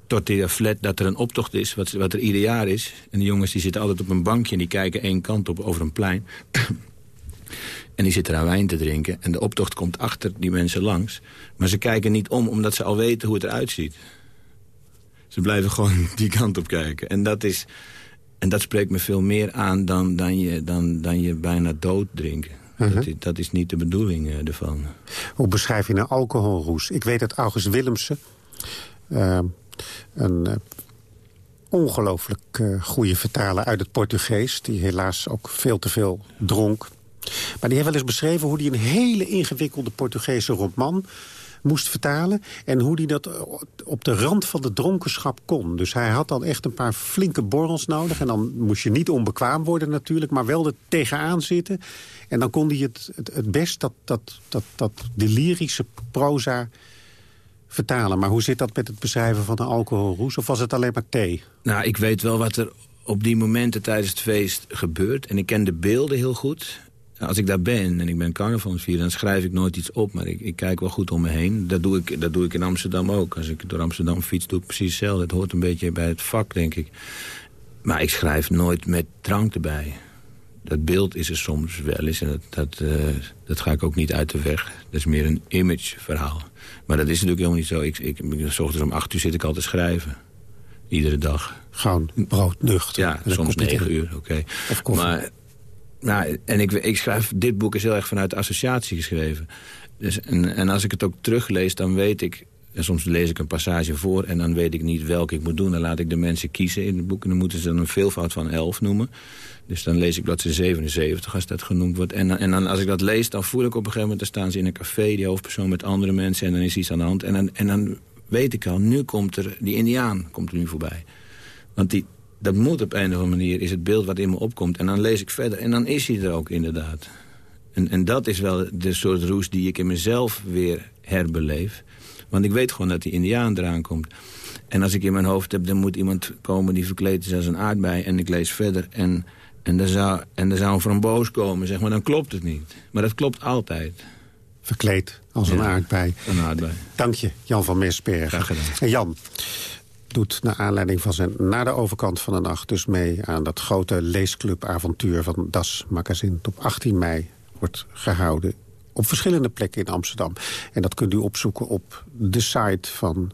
Tortilla Flat dat er een optocht is, wat, wat er ieder jaar is. En de jongens die zitten altijd op een bankje en die kijken één kant op over een plein. [coughs] En die zitten aan wijn te drinken. En de optocht komt achter die mensen langs. Maar ze kijken niet om, omdat ze al weten hoe het eruit ziet. Ze blijven gewoon [laughs] die kant op kijken. En dat, is, en dat spreekt me veel meer aan dan, dan, je, dan, dan je bijna dood drinken. Dat, Mhm. is, dat is niet de bedoeling uh, ervan. Hoe beschrijf je een alcoholroes? Ik weet dat August Willemsen... Uh, een uh, ongelooflijk uh, goede vertaler uit het Portugees... die helaas ook veel te veel dronk. Maar die heeft wel eens beschreven hoe hij een hele ingewikkelde Portugese roman moest vertalen... en hoe hij dat op de rand van de dronkenschap kon. Dus hij had dan echt een paar flinke borrels nodig... en dan moest je niet onbekwaam worden natuurlijk... maar wel er tegenaan zitten. En dan kon hij het, het, het best dat, dat, dat, dat de lyrische proza vertalen. Maar hoe zit dat met het beschrijven van een alcoholroes? Of was het alleen maar thee? Nou, ik weet wel wat er op die momenten tijdens het feest gebeurt. En ik ken de beelden heel goed als ik daar ben en ik ben carnavalsvier... dan schrijf ik nooit iets op, maar ik, ik, kijk wel goed om me heen. Dat doe, ik, dat doe ik in Amsterdam ook. Als ik door Amsterdam fiets, doe ik precies hetzelfde. Het hoort een beetje bij het vak, denk ik. Maar ik schrijf nooit met drank erbij. Dat beeld is er soms wel eens en dat, dat, uh, dat ga ik ook niet uit de weg. Dat is meer een imageverhaal. Maar dat is natuurlijk helemaal niet zo. Ik, ik, ik, s ochtends om acht uur zit ik al te schrijven. Iedere dag. Gewoon broodnuchter. Ja, soms negen uur, oké. Okay. Maar nou, en ik, ik schrijf, dit boek is heel erg vanuit associatie geschreven. Dus, en, en als ik het ook teruglees, dan weet ik... En soms lees ik een passage voor en dan weet ik niet welke ik moet doen. Dan laat ik de mensen kiezen in het boek. En dan moeten ze dan een veelvoud van 11 noemen. Dus dan lees ik ze 77 als dat genoemd wordt. En, en dan, als ik dat lees, dan voel ik op een gegeven moment... dan staan ze in een café, die hoofdpersoon met andere mensen... en dan is iets aan de hand. En dan, en dan weet ik al, nu komt er... die indiaan komt er nu voorbij. Want die, dat moet op een of andere manier, is het beeld wat in me opkomt. En dan lees ik verder en dan is hij er ook inderdaad. En, en dat is wel de soort roes die ik in mezelf weer herbeleef. Want ik weet gewoon dat die indiaan eraan komt. En als ik in mijn hoofd heb, dan moet iemand komen die verkleed is als een aardbei. En ik lees verder en, en, er, zou, en er zou een framboos komen, zeg maar. Dan klopt het niet. Maar dat klopt altijd. Verkleed als ja, een aardbei. Een aardbei. Dank je, Jan van Mesbergen. Graag gedaan. En Jan, doet naar aanleiding van zijn Naar de overkant van de nacht... dus mee aan dat grote leesclubavontuur van Das Magazine. Op 18 mei wordt gehouden op verschillende plekken in Amsterdam. En dat kunt u opzoeken op de site van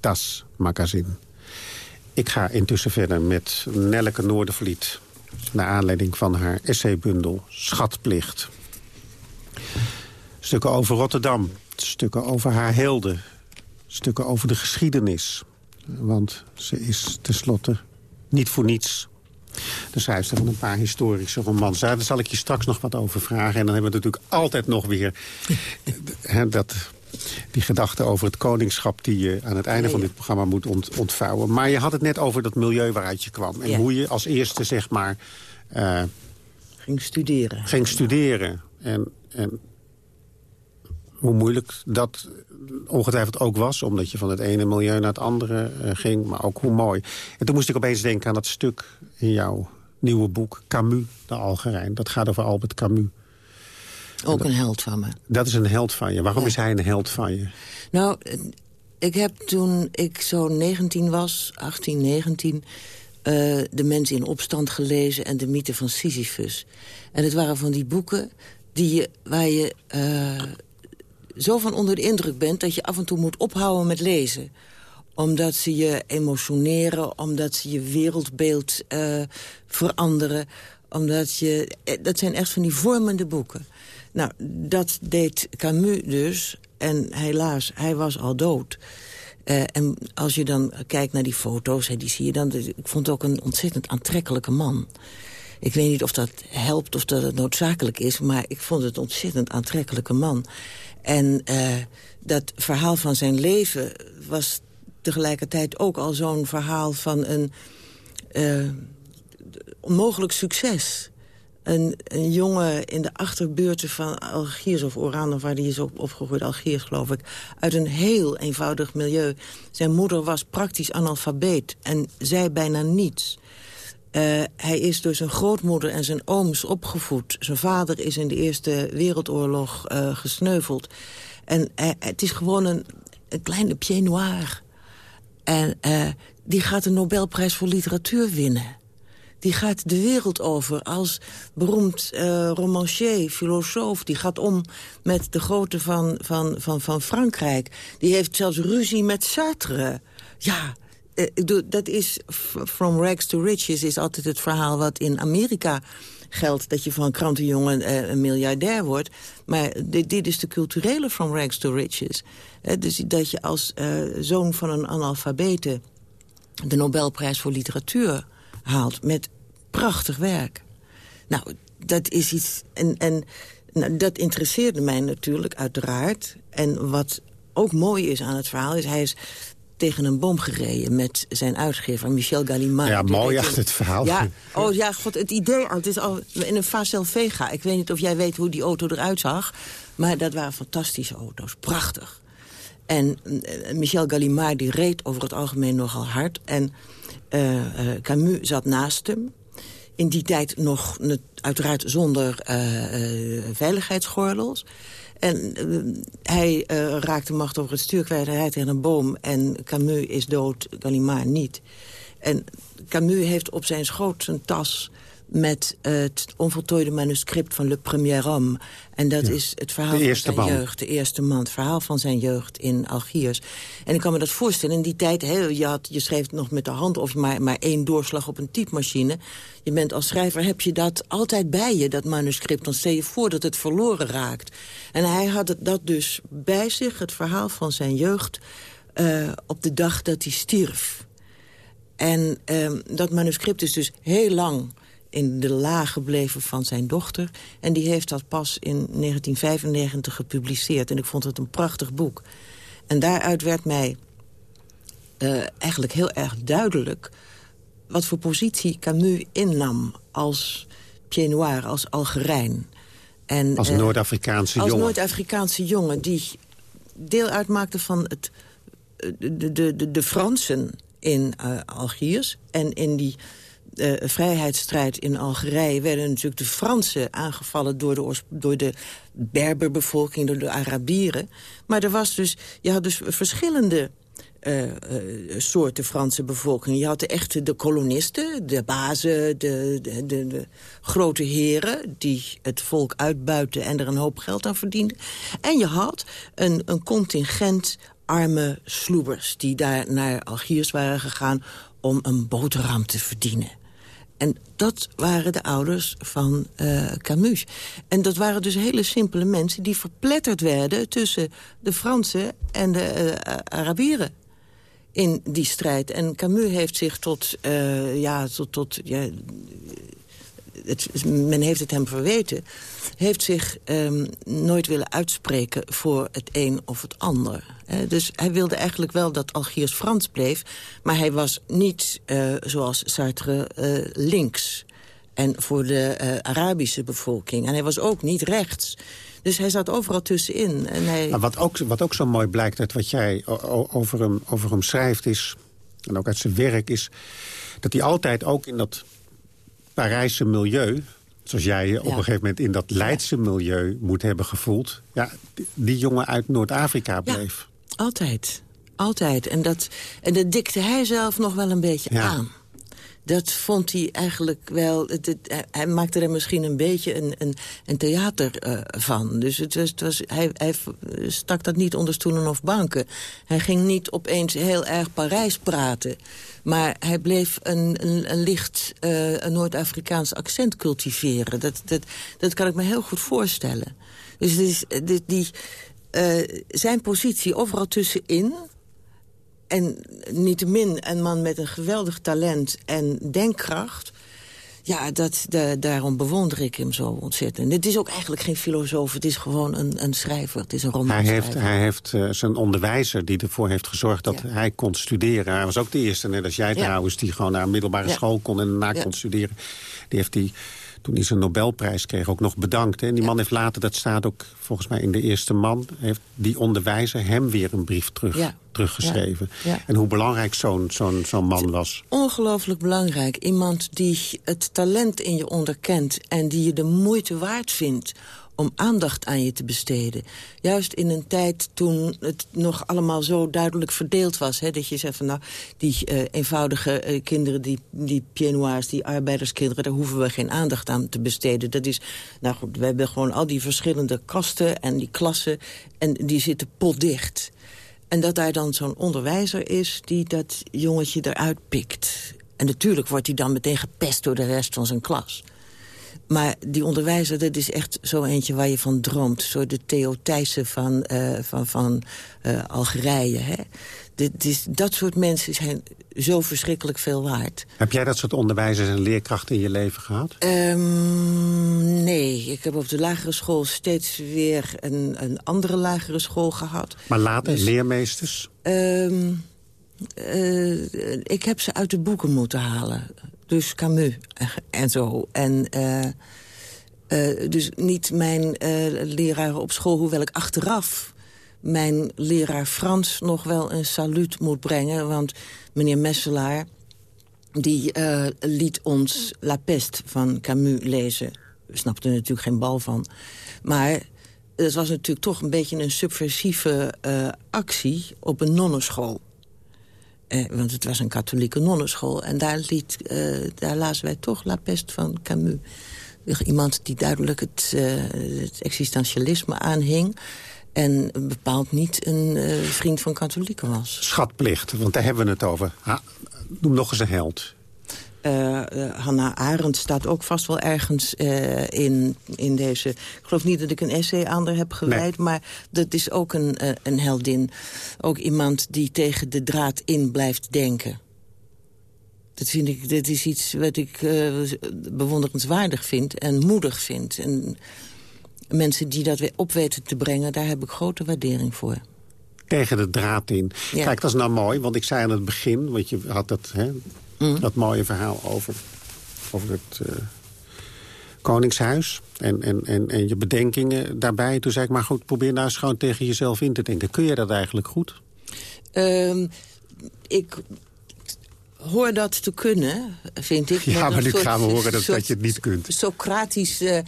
Das Magazine. Ik ga intussen verder met Nelleke Noordervliet... naar aanleiding van haar essaybundel Schatplicht. Stukken over Rotterdam, stukken over haar helden... stukken over de geschiedenis... Want ze is tenslotte niet voor niets de schrijfster van een paar historische romans. Daar zal ik je straks nog wat over vragen. En dan hebben we natuurlijk altijd nog weer [laughs] he, dat, die gedachte over het koningschap... die je aan het einde van dit programma moet ont, ontvouwen. Maar je had het net over dat milieu waaruit je kwam. En ja. hoe je als eerste, zeg maar... Uh, ging studeren. Ging studeren. En, en hoe moeilijk dat ongetwijfeld ook was. Omdat je van het ene milieu naar het andere uh, ging. Maar ook hoe mooi. En toen moest ik opeens denken aan dat stuk in jouw nieuwe boek. Camus, de Algerijn. Dat gaat over Albert Camus. Ook dat, een held van me. Dat is een held van je. Waarom ja. is hij een held van je? Nou, ik heb toen ik zo 19 was, 18, 19... Uh, de mensen in opstand gelezen en de mythe van Sisyphus. En het waren van die boeken die je, waar je... Uh, zo van onder de indruk bent... dat je af en toe moet ophouden met lezen. Omdat ze je emotioneren, omdat ze je wereldbeeld uh, veranderen. Omdat je... Dat zijn echt van die vormende boeken. Nou, dat deed Camus dus. En helaas, hij was al dood. Uh, en als je dan kijkt naar die foto's, die zie je dan... Ik vond het ook een ontzettend aantrekkelijke man. Ik weet niet of dat helpt of dat het noodzakelijk is... maar ik vond het een ontzettend aantrekkelijke man. En uh, dat verhaal van zijn leven was tegelijkertijd ook al zo'n verhaal van een uh, onmogelijk succes. Een, een jongen in de achterbuurten van Algiers of Oran... of waar die is op, opgegroeid, Algiers geloof ik... uit een heel eenvoudig milieu. Zijn moeder was praktisch analfabeet en zei bijna niets. Uh, hij is door zijn grootmoeder en zijn ooms opgevoed. Zijn vader is in de Eerste Wereldoorlog uh, gesneuveld. En uh, het is gewoon een, een kleine pied noir. En die gaat de Nobelprijs voor literatuur winnen. Die gaat de wereld over als beroemd romancier, filosoof. Die gaat om met de grote van, van, van, van Frankrijk. Die heeft zelfs ruzie met Sartre. Ja, dat is, from rags to riches is altijd het verhaal wat in Amerika geldt... dat je van krantenjongen uh, een miljardair wordt. Maar dit, dit, is de culturele from rags to riches. Uh, dus dat je als zoon van een analfabete... de Nobelprijs voor literatuur haalt met prachtig werk. Nou, dat is iets... En, en nou, dat interesseerde mij natuurlijk, uiteraard. En wat ook mooi is aan het verhaal is... hij is tegen een boom gereden met zijn uitgever, Michel Gallimard. Ja, mooi achter het verhaal. Ja, oh ja, god, het idee, het is al in een Facel Vega. Ik weet niet of jij weet hoe die auto eruit zag, maar dat waren fantastische auto's, prachtig. En uh, Michel Gallimard die reed over het algemeen nogal hard. En uh, uh, Camus zat naast hem. In die tijd nog uiteraard zonder veiligheidsgordels. En uh, hij uh, raakt macht over het stuur kwijt. Hij rijdt tegen een boom en Camus is dood, Gallimard niet. En Camus heeft op zijn schoot zijn tas met het onvoltooide manuscript van Le Premier Homme. En dat is het verhaal van zijn man. jeugd, de eerste man. Het verhaal van zijn jeugd in Algiers. En ik kan me dat voorstellen, in die tijd, he, je, had, je schreef het nog met de hand... of maar, maar één doorslag op een typemachine. Je bent als schrijver, heb je dat altijd bij je, dat manuscript. Dan stel je voor dat het verloren raakt. En hij had dat dus bij zich, het verhaal van zijn jeugd... Uh, op de dag dat hij stierf. En uh, dat manuscript is dus heel lang in de la gebleven van zijn dochter. En die heeft dat pas in 1995 gepubliceerd. En ik vond het een prachtig boek. En daaruit werd mij uh, eigenlijk heel erg duidelijk... wat voor positie Camus innam als Pied Noir, als Algerijn. En, als uh, Noord-Afrikaanse jongen. Als Noord-Afrikaanse jongen die deel uitmaakte van het, de, de, de, de Fransen in uh, Algiers. En in die uh, vrijheidsstrijd in Algerije... werden natuurlijk de Fransen aangevallen door de, door de Berberbevolking, door de Arabieren. Maar er was dus, je had dus verschillende uh, uh, soorten Franse bevolking. Je had de echte de kolonisten, de bazen, de, de, de, de, grote heren... die het volk uitbuiten en er een hoop geld aan verdienden. En je had een, een contingent arme sloebers... die daar naar Algiers waren gegaan om een boterham te verdienen. En dat waren de ouders van uh, Camus. En dat waren dus hele simpele mensen die verpletterd werden... tussen de Fransen en de uh, Arabieren in die strijd. En Camus heeft zich tot, uh, ja, tot, tot ja, het, men heeft het hem verweten... heeft zich um, nooit willen uitspreken voor het een of het ander. dus hij wilde eigenlijk wel dat Algiers Frans bleef... maar hij was niet, uh, zoals Sartre, uh, links... en voor de Arabische bevolking. En hij was ook niet rechts... Dus hij zat overal tussenin. En hij... wat, ook, wat ook zo mooi blijkt uit wat jij over hem, over hem schrijft is... en ook uit zijn werk is... dat hij altijd ook in dat Parijse milieu... zoals jij je op een gegeven moment in dat Leidse milieu moet hebben gevoeld... Ja, die, jongen uit Noord-Afrika bleef. Altijd. Altijd. En dat, en dat dikte hij zelf nog wel een beetje aan dat vond hij eigenlijk wel... Het, hij maakte er misschien een beetje een, een, een theater uh, van. Dus het was, het was, hij, hij stak dat niet onder stoelen of banken. Hij ging niet opeens heel erg Parijs praten. Maar hij bleef een, een, een licht een Noord-Afrikaans accent cultiveren. Dat, dat, dat kan ik me heel goed voorstellen. Dus is, die, die zijn positie overal tussenin en niettemin een man met een geweldig talent en denkkracht... Ja, dat, de, daarom bewonder ik hem zo ontzettend. Het is ook eigenlijk geen filosoof, het is gewoon een, een schrijver. Het is een roman. Hij heeft, hij heeft uh, zijn onderwijzer die ervoor heeft gezorgd dat hij kon studeren. Hij was ook de eerste, net als jij trouwens, die gewoon naar een middelbare school kon en daarna kon studeren. Die heeft hij toen hij zijn Nobelprijs kreeg, ook nog bedankt. En die man heeft later, dat staat ook volgens mij in de eerste man... heeft die onderwijzer hem weer een brief terug, teruggeschreven. En hoe belangrijk zo'n zo'n zo'n man was. Ongelooflijk belangrijk. Iemand die het talent in je onderkent... en die je de moeite waard vindt om aandacht aan je te besteden. Juist in een tijd toen het nog allemaal zo duidelijk verdeeld was. Hè, dat je zegt van nou, die uh, eenvoudige uh, kinderen, die, die pianoirs, die arbeiderskinderen... daar hoeven we geen aandacht aan te besteden. Dat is, nou goed, we hebben gewoon al die verschillende kasten en die klassen... en die zitten potdicht. En dat daar dan zo'n onderwijzer is die dat jongetje eruit pikt. En natuurlijk wordt hij dan meteen gepest door de rest van zijn klas. Maar die onderwijzer, dat is echt zo eentje waar je van droomt. Zo de Theo Thijssen van, uh, van, van uh, Algerije. Hè? Dit is, dat soort mensen zijn zo verschrikkelijk veel waard. Heb jij dat soort onderwijzers en leerkrachten in je leven gehad? Um, nee, ik heb op de lagere school steeds weer een, een andere lagere school gehad. Maar later, dus, leermeesters? Um, uh, ik heb ze uit de boeken moeten halen dus Camus en zo. En, uh, uh, dus niet mijn uh, leraar op school, hoewel ik achteraf mijn leraar Frans nog wel een saluut moet brengen. Want meneer Messelaar, die liet ons La Peste van Camus lezen. We snapten er natuurlijk geen bal van. Maar het was natuurlijk toch een beetje een subversieve actie op een nonneschool. Eh, want het was een katholieke nonneschool. En daar, liet, eh, daar lazen wij toch La Peste van Camus. Iemand die duidelijk het, uh, het existentialisme aanhing... en bepaald niet een uh, vriend van katholieken was. Schatplicht, want daar hebben we het over. Noem nog eens een held. Uh, uh, Hannah Arendt staat ook vast wel ergens uh, in, in deze... Ik geloof niet dat ik een essay aan haar heb gewijd... Nee. maar dat is ook een, een heldin. Ook iemand die tegen de draad in blijft denken. Dat, vind ik, dat is iets wat ik bewonderenswaardig vind en moedig vind. En mensen die dat weer op weten te brengen... daar heb ik grote waardering voor tegen de draad in. Ja. Kijk, dat is nou mooi, want ik zei aan het begin... want je had dat, hè, Mm. Dat mooie verhaal over, over het uh, Koningshuis. En, en, en, en je bedenkingen daarbij. Toen zei ik, maar goed, probeer nou eens gewoon tegen jezelf in te denken. Kun je dat eigenlijk goed? Um, ik hoor dat te kunnen, vind ik. Ja, maar nu gaan we horen dat, dat je het niet kunt. Socratisch, uh, uh,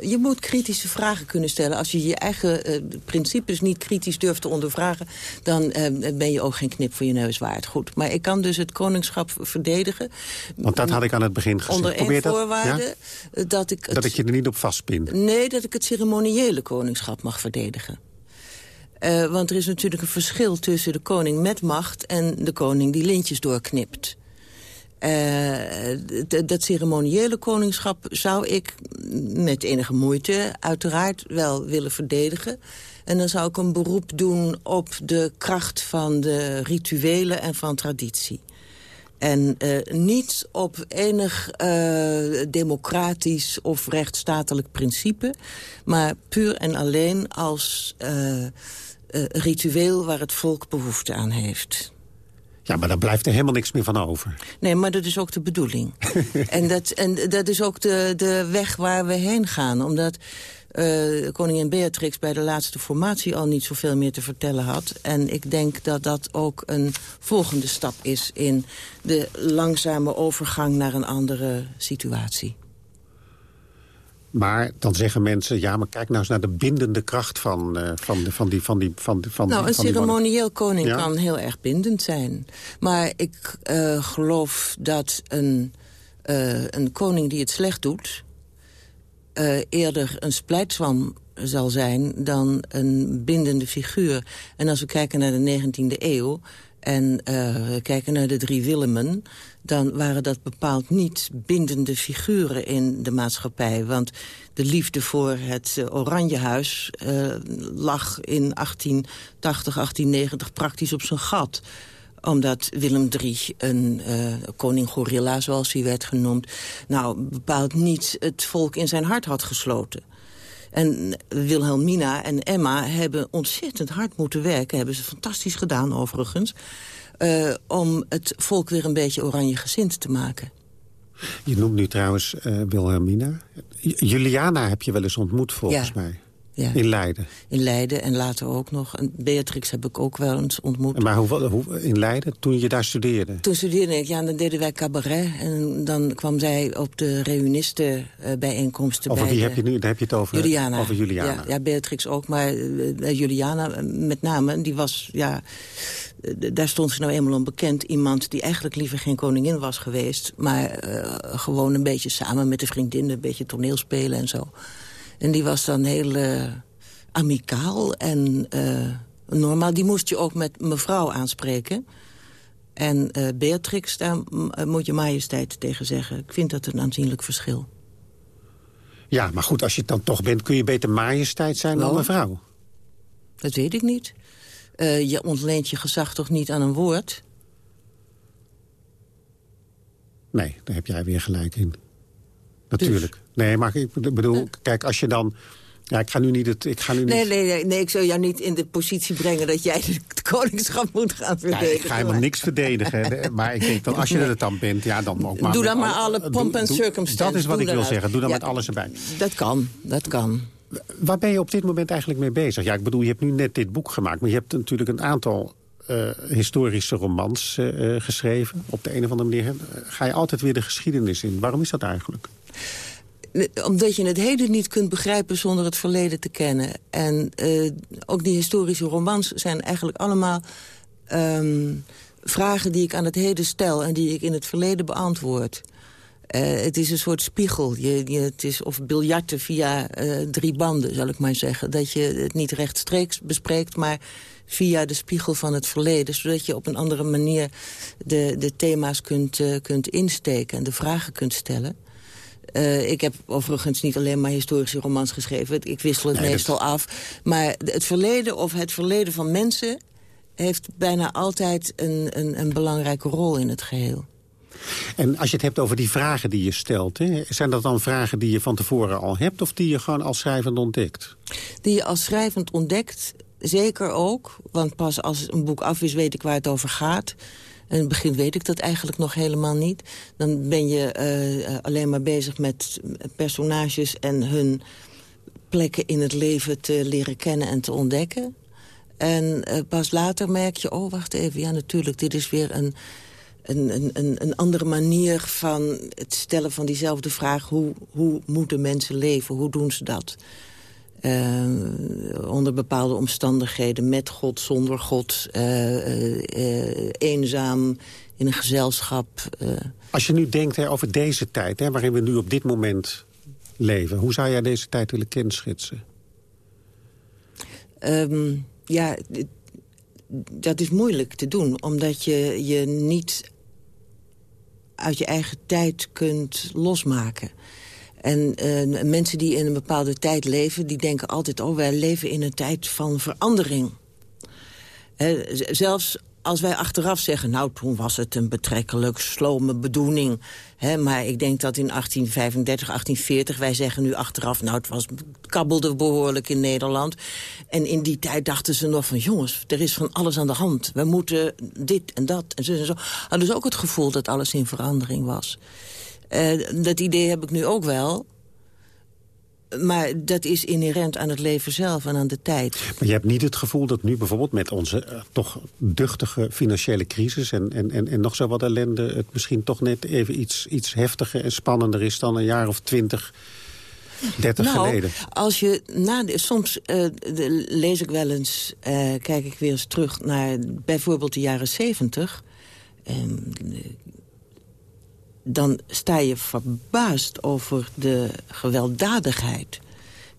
je moet kritische vragen kunnen stellen. Als je je eigen uh, principes niet kritisch durft te ondervragen... dan ben je ook geen knip voor je neus waard. Goed, maar ik kan dus het koningschap verdedigen. Want dat had ik aan het begin gezegd. Onder één voorwaarde ja? dat ik... Het, dat ik je er niet op vastpin. Nee, dat ik het ceremoniële koningschap mag verdedigen. Uh, want er is natuurlijk een verschil tussen de koning met macht... en de koning die lintjes doorknipt. Uh, dat ceremoniële koningschap zou ik met enige moeite uiteraard wel willen verdedigen. En dan zou ik een beroep doen op de kracht van de rituelen en van traditie. En uh, niet op enig democratisch of rechtsstatelijk principe... maar puur en alleen als uh, ritueel waar het volk behoefte aan heeft. Ja, maar daar blijft er helemaal niks meer van over. Nee, maar dat is ook de bedoeling. [laughs] en, dat, en dat is ook de, de weg waar we heen gaan. Omdat uh, koningin Beatrix bij de laatste formatie al niet zoveel meer te vertellen had. En ik denk dat dat ook een volgende stap is in de langzame overgang naar een andere situatie. Maar dan zeggen mensen, ja, maar kijk nou eens naar de bindende kracht van, uh, van, de, van die... Van die, van, van nou, een ceremonieel koning ja? kan heel erg bindend zijn. Maar ik uh, geloof dat een, uh, een koning die het slecht doet... eerder een splijtswam zal zijn dan een bindende figuur. En als we kijken naar de 19e eeuw en kijken naar de drie Willemen... dan waren dat bepaald niet bindende figuren in de maatschappij. Want de liefde voor het uh, Oranjehuis uh, lag in 1880, 1890 praktisch op zijn gat omdat Willem III, een uh, koning gorilla zoals hij werd genoemd... nou bepaald niet het volk in zijn hart had gesloten. En Wilhelmina en Emma hebben ontzettend hard moeten werken. Hebben ze fantastisch gedaan overigens. Uh, om het volk weer een beetje oranje gezind te maken. Je noemt nu trouwens uh, Wilhelmina. Juliana heb je wel eens ontmoet, volgens mij. Ja. In Leiden? In Leiden en later ook nog. En Beatrix heb ik ook wel eens ontmoet. Maar hoe, hoe, in Leiden, toen je daar studeerde? Toen studeerde ik, ja, dan deden wij cabaret. En dan kwam zij op de reunistenbijeenkomsten. Over wie heb je nu? Daar heb je het over? Juliana. Over Juliana. Ja, ja Beatrix ook, maar uh, Juliana met name, die was, ja... Daar stond ze nou eenmaal onbekend. Iemand die eigenlijk liever geen koningin was geweest... maar uh, gewoon een beetje samen met de vriendinnen... een beetje toneelspelen en zo. En die was dan heel uh, amicaal en uh, normaal. Die moest je ook met mevrouw aanspreken. En Beatrix, daar moet je majesteit tegen zeggen. Ik vind dat een aanzienlijk verschil. Ja, maar goed, als je het dan toch bent... kun je beter majesteit zijn dan mevrouw? Dat weet ik niet. Je ontleent je gezag toch niet aan een woord? Nee, daar heb jij weer gelijk in. Natuurlijk. Nee, maar ik bedoel, kijk, als je dan... Ja, ik ga nu niet het... Ik ga nu nee, niet... nee, nee, nee, ik zou jou niet in de positie brengen... dat jij [laughs] het koningschap moet gaan verdedigen. Ja, ik ga helemaal niks verdedigen. maar ik denk dat als je er dan bent, ja, dan ook maar... Doe dan maar alle pomp en circumstances. Dat is wat ik wil zeggen. Doe dan met alles erbij. Dat kan, dat kan. Waar ben je op dit moment eigenlijk mee bezig? Ja, ik bedoel, je hebt nu net dit boek gemaakt... maar je hebt natuurlijk een aantal uh, historische romans uh, geschreven. Op de een of andere manier ga je altijd weer de geschiedenis in. Waarom is dat eigenlijk? omdat je het heden niet kunt begrijpen zonder het verleden te kennen. En ook die historische romans zijn eigenlijk allemaal... Um, vragen die ik aan het heden stel en die ik in het verleden beantwoord. Uh, het is een soort spiegel. Je, je, het is of biljarten via uh, drie banden, zal ik maar zeggen. Dat je het niet rechtstreeks bespreekt, maar via de spiegel van het verleden. Zodat je op een andere manier de, de thema's kunt, uh, kunt insteken en de vragen kunt stellen. Uh, ik heb overigens niet alleen maar historische romans geschreven. Ik wissel het meestal af. Maar het verleden of het verleden van mensen... heeft bijna altijd een, een, een belangrijke rol in het geheel. En als je het hebt over die vragen die je stelt... Hè, zijn dat dan vragen die je van tevoren al hebt... of die je gewoon als schrijvend ontdekt? Die je als schrijvend ontdekt, zeker ook. Want pas als een boek af is, weet ik waar het over gaat. In het begin weet ik dat eigenlijk nog helemaal niet. Dan ben je uh, alleen maar bezig met personages en hun plekken in het leven te leren kennen en te ontdekken. En uh, pas later merk je, oh wacht even, ja natuurlijk, dit is weer een, een, een, een andere manier van het stellen van diezelfde vraag. Hoe, hoe moeten mensen leven, hoe doen ze dat? Uh, onder bepaalde omstandigheden, met God, zonder God, uh, uh, eenzaam in een gezelschap. Als je nu denkt hè, over deze tijd, hè, waarin we nu op dit moment leven... hoe zou jij deze tijd willen kenschetsen? Um, ja, dat is moeilijk te doen, omdat je je niet uit je eigen tijd kunt losmaken. En uh, mensen die in een bepaalde tijd leven, die denken altijd... oh, wij leven in een tijd van verandering. zelfs als wij achteraf zeggen... nou, toen was het een betrekkelijk slome bedoeling. Hè, maar ik denk dat in 1835, 1840... wij zeggen nu achteraf, nou, het was, kabbelde behoorlijk in Nederland. En in die tijd dachten ze nog van... jongens, er is van alles aan de hand. We moeten dit en dat en zo en zo. Hadden dus ook het gevoel dat alles in verandering was. Uh, dat idee heb ik nu ook wel. Maar dat is inherent aan het leven zelf en aan de tijd. Maar je hebt niet het gevoel dat nu bijvoorbeeld met onze uh, toch duchtige financiële crisis... En, en, en, en nog zo wat ellende het misschien toch net even iets, iets heftiger en spannender is... dan een jaar of twintig, dertig nou, geleden? als je na soms uh, lees ik wel eens, uh, kijk ik weer eens terug naar bijvoorbeeld de jaren zeventig dan sta je verbaasd over de gewelddadigheid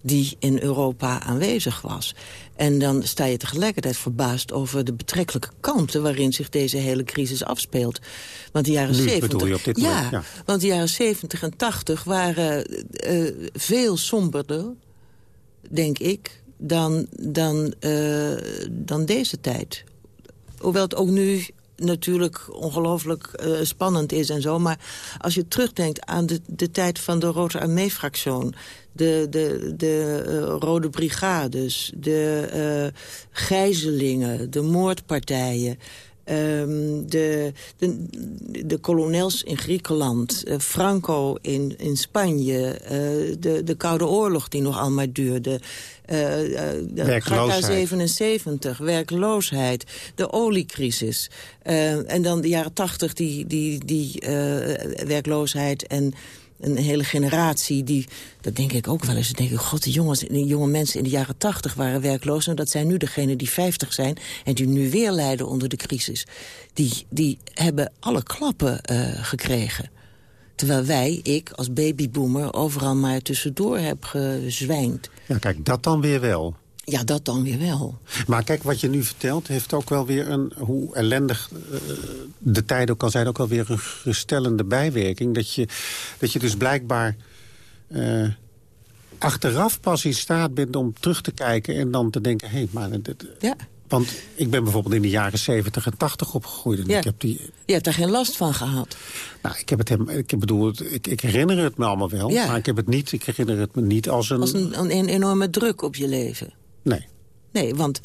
die in Europa aanwezig was. En dan sta je tegelijkertijd verbaasd over de betrekkelijke kanten... waarin zich deze hele crisis afspeelt. Want de jaren nu 70, je op dit moment, ja, want de jaren 70 en 80 waren uh, veel somberder, denk ik, dan, dan, uh, dan deze tijd. Hoewel het ook nu natuurlijk ongelooflijk uh, spannend is en zo. Maar als je terugdenkt aan de, de tijd van de Rode Armee-fractie... de, de, de uh, Rode Brigades, de uh, gijzelingen, de moordpartijen... Ehm, de, de, de, kolonels in Griekenland, uh, Franco in, in Spanje... Uh, de, de Koude Oorlog die nog allemaal duurde... Uh, werkloosheid. 77, werkloosheid, de oliecrisis. en dan de jaren 80, die, die, die werkloosheid en een hele generatie die... dat denk ik ook wel eens. denk ik, god, de, jongens, de jonge mensen in de jaren tachtig waren werkloos... en dat zijn nu degenen die 50 zijn... en die nu weer lijden onder de crisis. Die, die hebben alle klappen uh, gekregen. Terwijl wij, ik als babyboomer, overal maar tussendoor heb gezwijnd. Ja, kijk, dat dan weer wel. Ja, dat dan weer wel. Maar kijk, wat je nu vertelt heeft ook wel weer een... hoe ellendig uh, de tijd ook kan zijn... ook wel weer een gestellende bijwerking. Dat je, dat je dus blijkbaar uh, achteraf pas in staat bent om terug te kijken... en dan te denken, hé, hey, maar... Dit, ja. Want ik ben bijvoorbeeld in de jaren 70 en 80 opgegroeid. En ja. ik heb die... Je hebt daar geen last van gehad. Nou, ik, heb het hem, ik, bedoel, ik, ik herinner het me allemaal wel. Ja. Maar ik, heb het niet, ik herinner het me niet als een... Als een, een enorme druk op je leven. Nee. Nee, want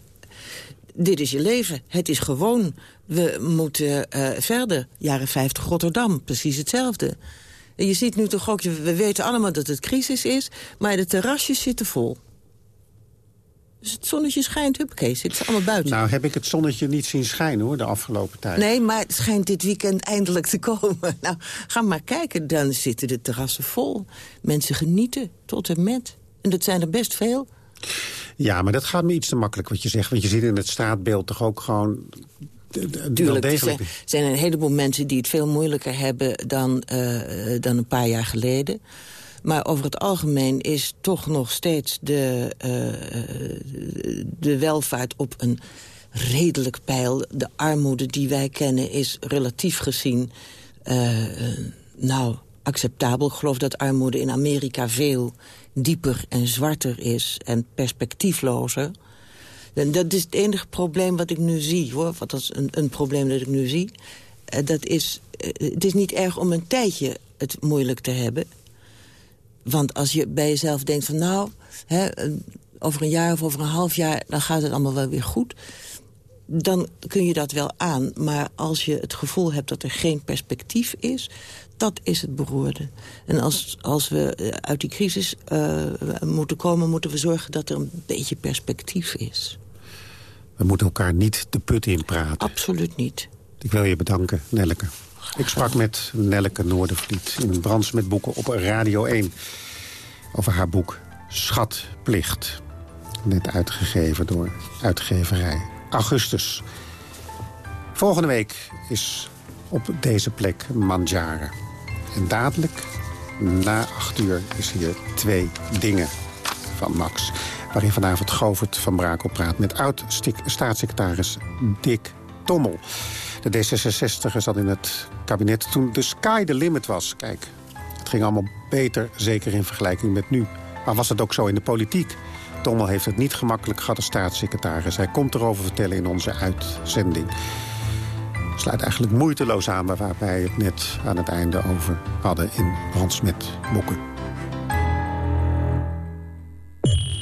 dit is je leven. Het is gewoon. We moeten uh, verder. Jaren 50 Rotterdam, precies hetzelfde. En je ziet nu toch ook, we weten allemaal dat het crisis is... maar de terrasjes zitten vol. Dus het zonnetje schijnt, huppakee, zit ze allemaal buiten. Nou, heb ik het zonnetje niet zien schijnen, hoor, de afgelopen tijd. Nee, maar het schijnt dit weekend eindelijk te komen. [laughs] Nou, ga maar kijken, dan zitten de terrassen vol. Mensen genieten, tot en met. En dat zijn er best veel. Ja, maar dat gaat me iets te makkelijk wat je zegt. Want je ziet in het straatbeeld toch ook gewoon... Tuurlijk, er zijn, een heleboel mensen die het veel moeilijker hebben dan, uh, dan een paar jaar geleden. Maar over het algemeen is toch nog steeds de, uh, de welvaart op een redelijk pijl. De armoede die wij kennen is relatief gezien... Uh, nou, acceptabel. Ik geloof dat armoede in Amerika veel dieper en zwarter is en perspectieflozer. En dat is het enige probleem wat ik nu zie, hoor. Wat is een, een probleem dat ik nu zie. Uh, dat is, uh, het is niet erg om een tijdje het moeilijk te hebben. Want als je bij jezelf denkt van nou, hè, over een jaar of over een half jaar... dan gaat het allemaal wel weer goed. Dan kun je dat wel aan. Maar als je het gevoel hebt dat er geen perspectief is... dat is het beroerde. En als, als we uit die crisis uh, moeten komen... moeten we zorgen dat er een beetje perspectief is. We moeten elkaar niet de put in praten. Absoluut niet. Ik wil je bedanken, Nelleke. Ik sprak met Nelleke Noordervliet in een branche met boeken op Radio 1... over haar boek Schatplicht. Net uitgegeven door uitgeverij Augustus. Volgende week is op deze plek Mandjaren. En dadelijk, na acht uur, is hier twee dingen van Max. Waarin vanavond Govert van Brakel praat met oud-staatssecretaris Dick Tommel. De D66 zat in het kabinet toen de sky the limit was. Kijk, het ging allemaal beter, zeker in vergelijking met nu. Maar was het ook zo in de politiek? Tommel heeft het niet gemakkelijk gehad als staatssecretaris. Hij komt erover vertellen in onze uitzending. Sluit eigenlijk moeiteloos aan waar wij het net aan het einde over hadden in Hans met Boeken.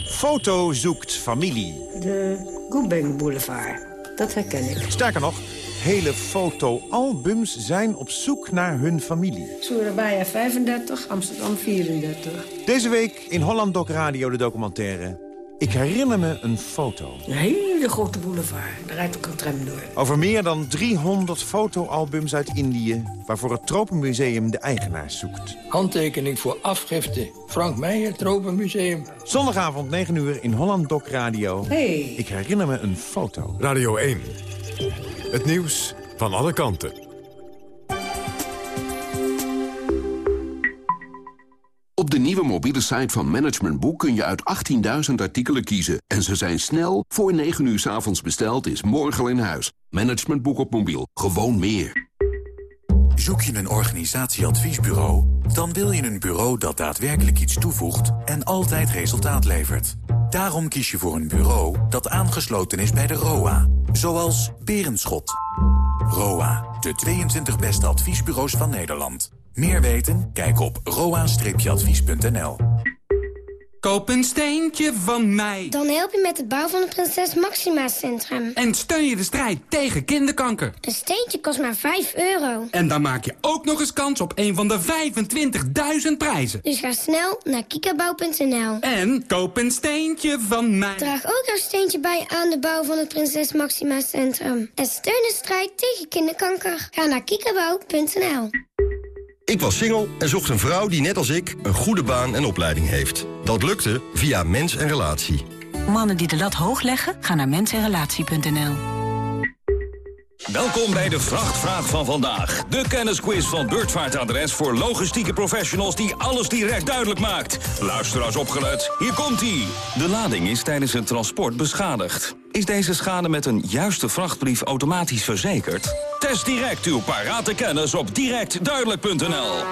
Foto zoekt familie. De Goebeng Boulevard, dat herken ik. Sterker nog, hele fotoalbums zijn op zoek naar hun familie. Surabaya 35, Amsterdam 34. Deze week in Holland Doc Radio de documentaire... Ik herinner me een foto. Een hele grote boulevard. Daar rijdt ook een tram door. Over meer dan 300 fotoalbums uit Indië... waarvoor het Tropenmuseum de eigenaar zoekt. Handtekening voor afgifte. Frank Meijer, Tropenmuseum. Zondagavond 9 uur in Holland Doc Radio. Hey. Ik herinner me een foto. Radio 1. Het nieuws van alle kanten. Op de nieuwe mobiele site van Management Boek kun je uit 18.000 artikelen kiezen. En ze zijn snel, voor 9 uur 's avonds besteld, is morgen al in huis. Management Boek op mobiel, gewoon meer. Zoek je een organisatieadviesbureau? Dan wil je een bureau dat daadwerkelijk iets toevoegt en altijd resultaat levert. Daarom kies je voor een bureau dat aangesloten is bij de ROA. Zoals Berenschot. ROA, de 22 beste adviesbureaus van Nederland. Meer weten? Kijk op roa-advies.nl. Koop een steentje van mij. Dan help je met de bouw van het Prinses Maxima Centrum. En steun je de strijd tegen kinderkanker. Een steentje kost maar 5 euro. En dan maak je ook nog eens kans op een van de 25.000 prijzen. Dus ga snel naar kikabouw.nl. En koop een steentje van mij. Draag ook jouw steentje bij aan de bouw van het Prinses Maxima Centrum. En steun de strijd tegen kinderkanker. Ga naar kikabouw.nl. Ik was single en zocht een vrouw die net als ik een goede baan en opleiding heeft. Dat lukte via Mens en Relatie. Mannen die de lat hoog leggen, gaan naar mensenrelatie.nl. Welkom bij de Vrachtvraag van vandaag. De kennisquiz van Beurtvaartadres voor logistieke professionals die alles direct duidelijk maakt. Luisteraars opgelet, hier komt-ie. De lading is tijdens het transport beschadigd. Is deze schade met een juiste vrachtbrief automatisch verzekerd? Test direct uw parate kennis op directduidelijk.nl.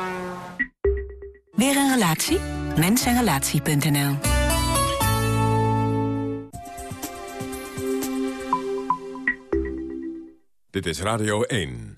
Weer een relatie? Mensenrelatie.nl Dit is Radio 1.